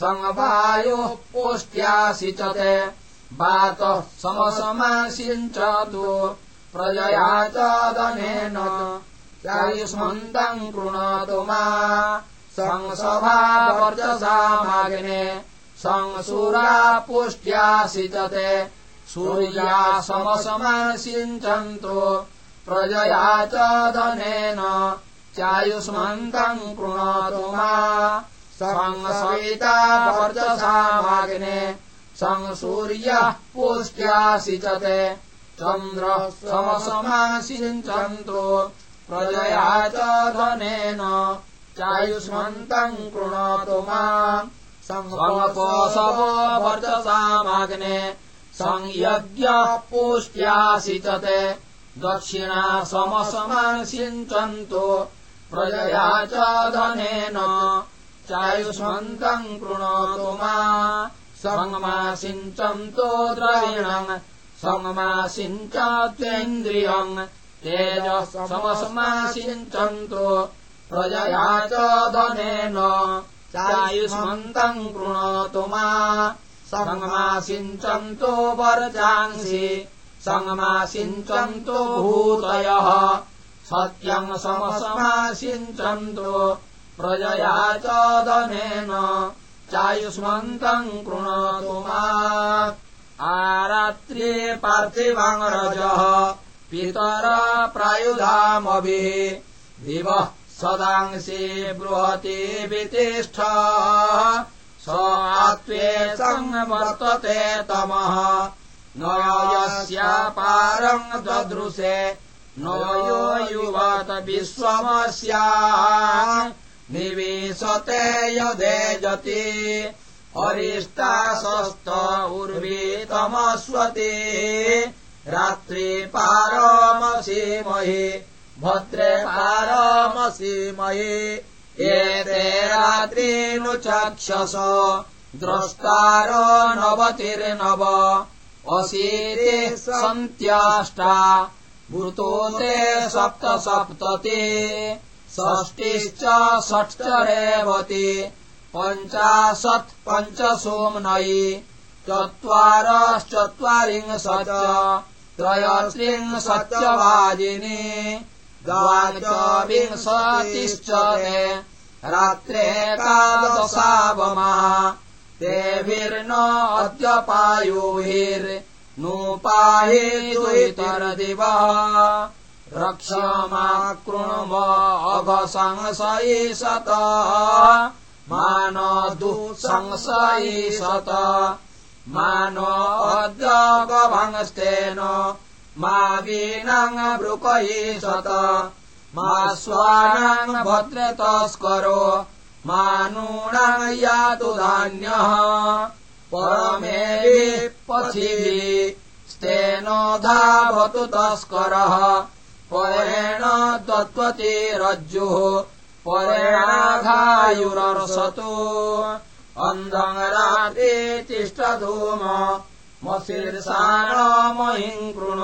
सङ्गवायुः पुष्ट्यासिचते वातः समसमासिञ्चतु प्रजया च धनेन। चायुष्मन्तम् कृणोतु मा। संसभावर्चसामाग्ने संसुरा पुष्ट्यासिचते सूर्या समसमासिञ्चन्तु प्रजया च धनेन। चायुष्मन्तम् कृणोतु मा वर्चसामाग्ने संसूर्यः पुष्ट्यासिचते चन्द्रः समसमासिञ्चन्तु। प्रजया च धनेन। चायुष्मन्तम् कृणोतु मा। सङ्गपोषवो वर्चसामाग्ने संयज्ञः पुष्ट्यासिचते दक्षिणा समसमासिञ्चन्तु। प्रजया च धनेन चायुष्मन्तम् कृणोतु मा। सङ्गमासिञ्चन्तो द्रविणम्। सङ्गमासिञ्चत्वेन्द्रियम् तेजः समसमासिञ्चन्तु प्रजया च धनेन। चायुष्मन्तम् कृणोतु मा। सङ्गमासिञ्चन्तो वर्जांसि सङ्गमासिञ्चन्तो भूतयः। सत्यम् समसमासिञ्चन्तु प्रजया च धनेन चायुष्मन्तम् कृणोतु मा। आरात्रे पार्थिवाङ्गरजः पितर प्रायुधामभिः। दिवः सदांसि बृहति वितिष्ठ। स आत्वे संवर्तते तमः। न यस्यापारम् ददृशे। न यो युवत विश्वमस्या निवेशते यदेजति अरिष्टाशस्त उर्वीतमस्वते। रात्रि पारमसि महि भद्रे पारमसि महि। एते रात्रिनुचक्षस द्रष्टारो नवतिर्नव। अशीति सन्त्याष्टा भूतो ते सप्त सप्तति षष्टिश्च षट्चरेवति पञ्चाशत् पञ्च सोम्नयि चत्वारश्चत्वारिंश त्रयस्त्रिंशच्च वाजिनी द्वादशविंशतिश्च ते रात्रेकादशावमा तेभिर्न अद्यपायुभिर्नोपाहि द्वितरदिव रक्षमा कृणुम अघसंशयिषत मान दुःसंशयिषत मानो अद्यगभंस्तेन मा वीणाङ् वृकयिषत मा स्वानाङ् भद्रतस्करो मा नूणाङ् यातु धान्यः। परमेभिः पथिभिः स्तेन धावतु तस्करः परेण दत्वति रज्जुः परेणाघायुरर्षतु अन्धङ्गराते तिष्ठधूम मशीर्षाणमहिम् कृण।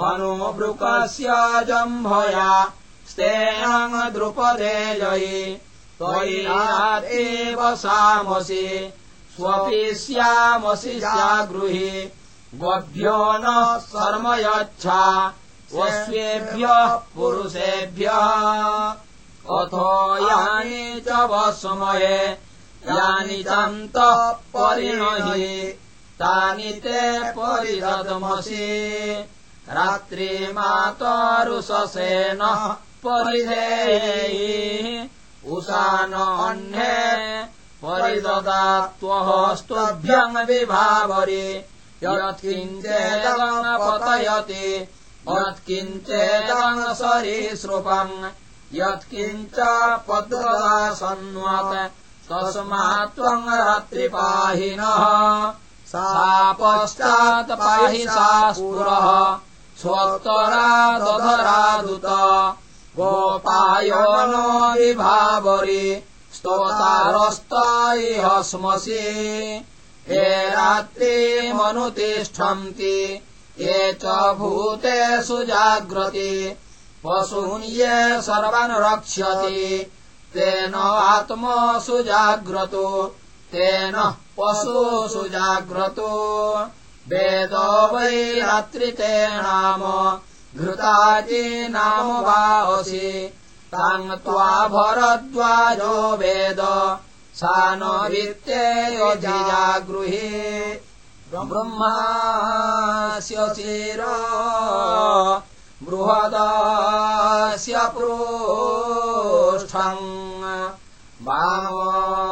हनुवृकस्य जम्भया स्तेन द्रुपदे जयि। त्वयि एव सामसि स्वपि स्यामसि स्यागृहि गभ्यो न शर्म यच्छा स्वस्वेभ्यः पुरुषेभ्यः अथो यानि च वसमये यानि चान्तः परिणहि तानि ते परिदधमसि रात्रि मातरुषसेनः परिधेयि उषान अह्ने परिददात्वस्तुभ्यम् विभावरि यत्किञ्चेदपतयति यत्किञ्चेदम् सरीसृपम् यत्किञ्च पद्मदासन्वत् तस्मात् त्वम् रात्रिपाहिनः सा पश्चात् पाहि सा स्वोत्तरा दधरादुत गोपायनो विभावरि स्तोतारस्त स्मसि ये रात्रिमनुतिष्ठन्ति ये च भूतेषु जाग्रति पशून् ये सर्वान् रक्ष्यति तेन आत्मसु जाग्रतो तेन पशुषु जाग्रतो वेद वै रात्रिते नाम घृताजी नाम वासि ताङ् त्वा भरद्वाजो वेद सा न वित्तेयोजागृहे ब्रह्मास्य चिर बृहदस्य प्रोष्ठम्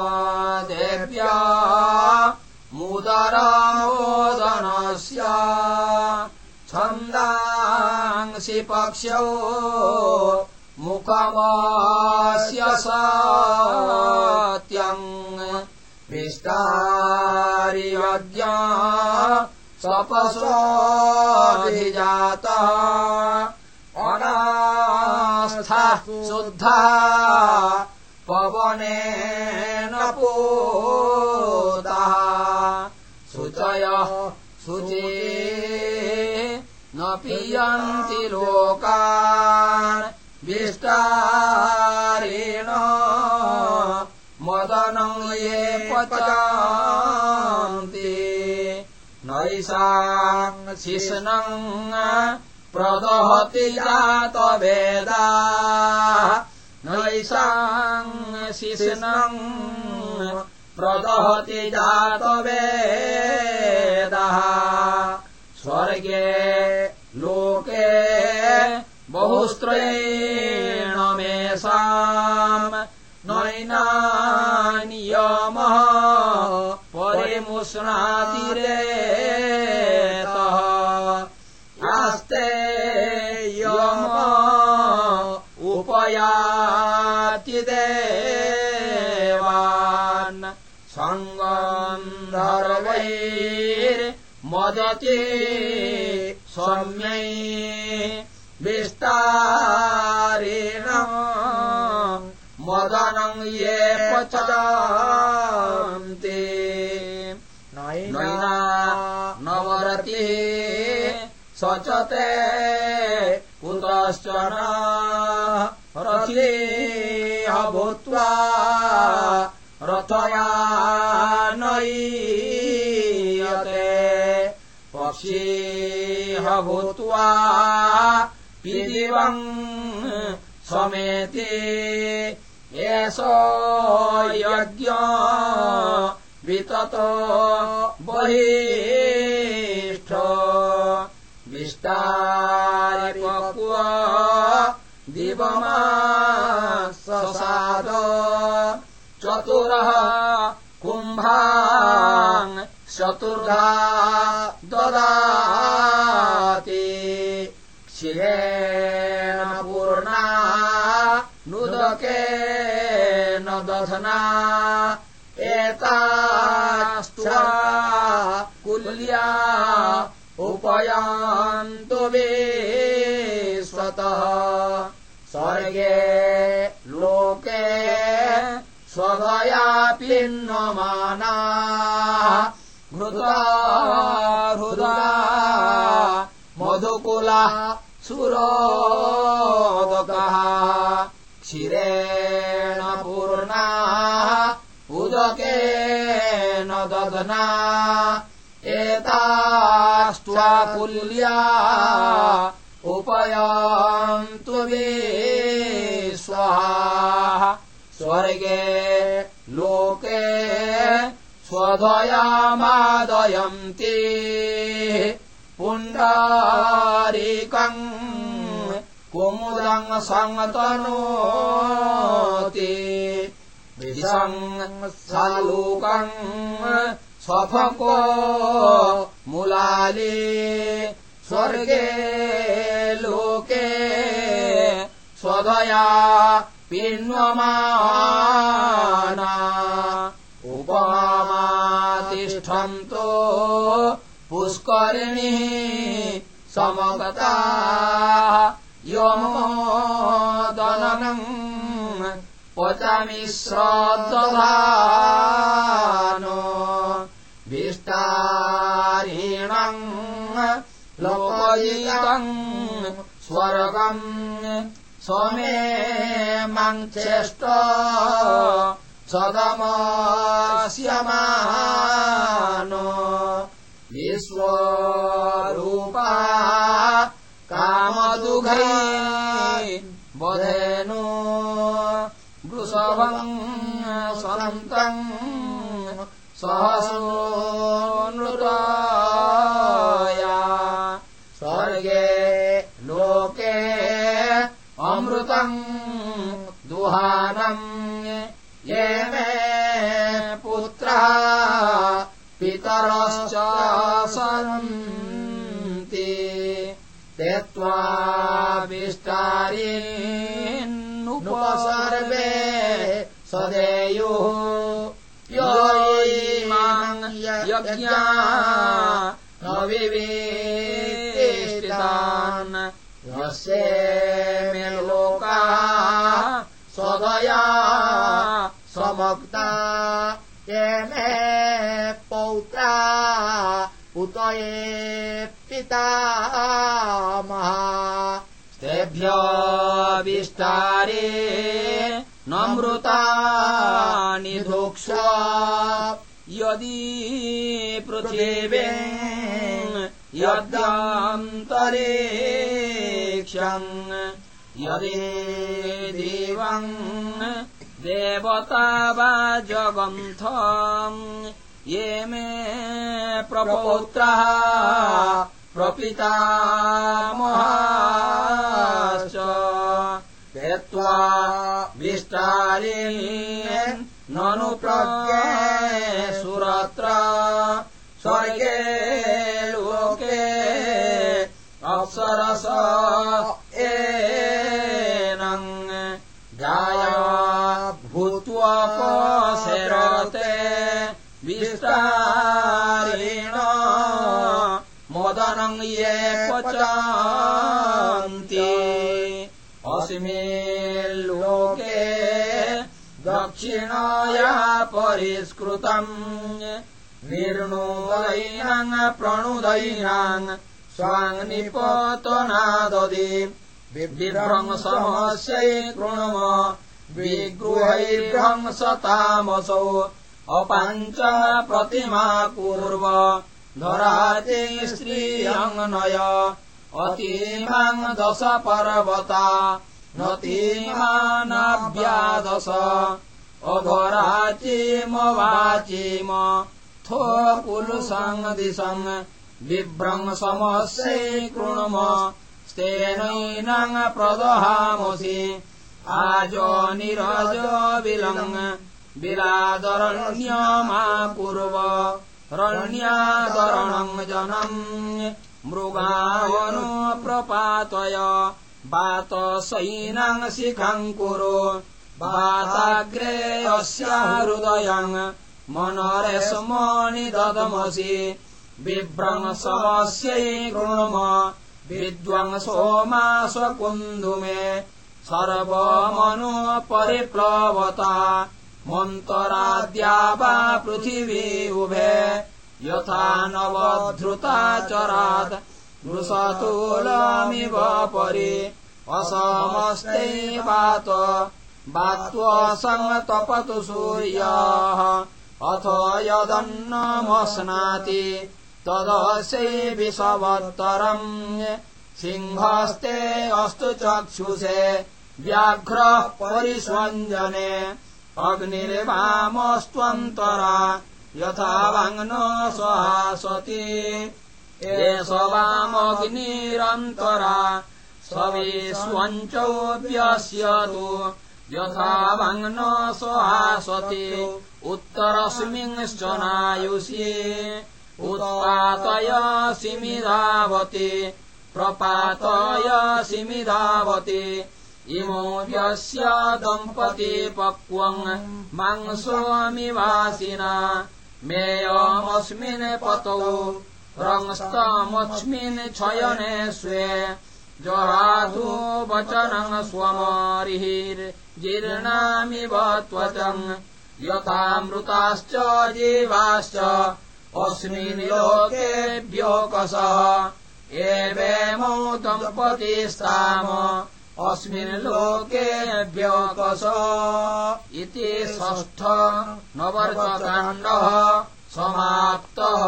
वामदेव्या मुदरामोदनस्य छन्दांसि पक्ष्यौ मुखमास्य सत्यम् विस्तारियज्ञा सपशोऽभिजातः अनास्था शुद्धा पवनेन पूतः शुचयः शुचे न पियन्ति लोकान् विस्तारेण मदनम् ये पचान्ति नैषाम् शिष्णम् प्रदहति जातवेदा। नैषाम् शिशिनम् प्रदहति जातवेदः। स्वर्गे लोके बहुस्त्रेण मेषाम् नैनानियमः परिमुष्णातिरे आस्ते यम उपयाति देवान्। सङ्गम् धर्वैर्मदति सौम्यै विस्तारेण मदनम् ये पचन्ति नैना नवरति स च ते कुतश्चन रथेह भूत्वा रथया नयीयते। पक्षीह भूत्वा पिदिवम् समेति एष यज्ञ विततो बहिष्ठ। विष्टारिपक्व दिवमा ससाद चतुरः कुम्भान् चतुर्धा ददाति। पूर्णा नुदके न दधना एतास्त्वा कुल्या उपयान्तु विश्वतः स्वर्गे लोके स्वभयापिन्वमाना हृदा हृदा मधुकुला सुरोदकः क्षिरेण पूर्णा उदकेन दधना एतास्त्वा कुल्या उपयान्तु विश्वाः स्वर्गे लोके स्वधयामादयन्ति। पुण्डारिकम् कुमुदम् सङ्गतनोति विषम् सालूकम् स्वफको मुलाले। स्वर्गे लोके स्वदया पिन्वमाना उपमातिष्ठन्तो पुष्करिणी समगता यमोदनम् पचमिश्रदधानो विष्टारीणम् लोकयितम् स्वर्गम् स्वमे मञ्चेष्ट सदमस्यमानो विश्वरूपा कामदुघै बधेनो वृषभम् सन्तम् सहसो नृताया। स्वर्गे लोके अमृतम् दुहानम् त्वाविष्टारीन्नुपसर्वे सदेयुः यो इमाम् यज्ञा यस्य मे लोकाः स्वदया समक्ता ये मे पौत्रा उत ये पिता तेभ्यविष्टारे नमृतानि धोक्ष यदि पृथिवे यद्यान्तरेक्षम् यदि देवम् देवता वा जगन्थ मे प्रपौत्रः प्रपिता महाश्च हेत्वा विष्टारे ननु प्रज्ञे सुरत्र। स्वर्गे लोके अप्सरस एनम् जाया भूत्वापसेरते विस्तारेण मदनम् ये पचान्ति। अस्मिन् लोके दक्षिणाया परिष्कृतम् निर्णोदैनाङ् प्रणुदैनाङ् स्वाङ् निपतनाददि विभ्रंसमस्यै कृणम विगृहैर्भ्रंसतामसौ अपाञ्च प्रतिमा पूर्व धराते स्त्रियङ्नय अतीमाम् दश पर्वता न तीमानाभ्यादश अघराचीम वाचीम थो पुलुसङ् दिशम् विभ्रंसमस्यै कृणुम। स्तेनैनम् प्रदहामसि आजो निरज विलङ् विलादरण्यमा कुर्व रण्यादरणम् जनम् मृगावनु प्रपातय। वातसैनम् शिखम् कुरु। वाताग्रे अस्या हृदयम् मनरेशमणि ददमसि। बिभ्रंसमस्यै कृणुम। विद्वंसोमासकुन्दुमे सर्वमनु परिप्लवता मन्तराद्या वा पृथिवी उभे यथा नवधृता चरात् वृषतूलमिव परि असमस्ते वात वात्वसङ्गतपतु सूर्यः अथ विषवत्तरम् सिंहस्ते अस्तु चक्षुषे व्याघ्रः परिष्वञ्जने अग्निर्वामस्त्वन्तरा यथा वाङ्न सहासति एष वामग्निरन्तरा सविष्वञ्चोऽप्यस्यतु यथा वाङ्न सहासति उत्तरस्मिंश्च नायुषि उत्पातयसिमिधावति। प्रपातयसिमिधावति इमो यस्य दम्पती पक्वम् मांसोऽमिवासिना मेयमस्मिन् पतौ। रंस्तमस्मिन् छयने स्वे। जहातु वचनम् स्वमरिहिर्जीर्णामिव त्वचम् यथामृताश्च जीवाश्च। अस्मिन् लोकेभ्योऽकसः एवेमौ दम्पतीस्ताम अस्मिन् लोकेभ्योऽकस इति षष्ठ नवर्तकाण्डः समाप्तः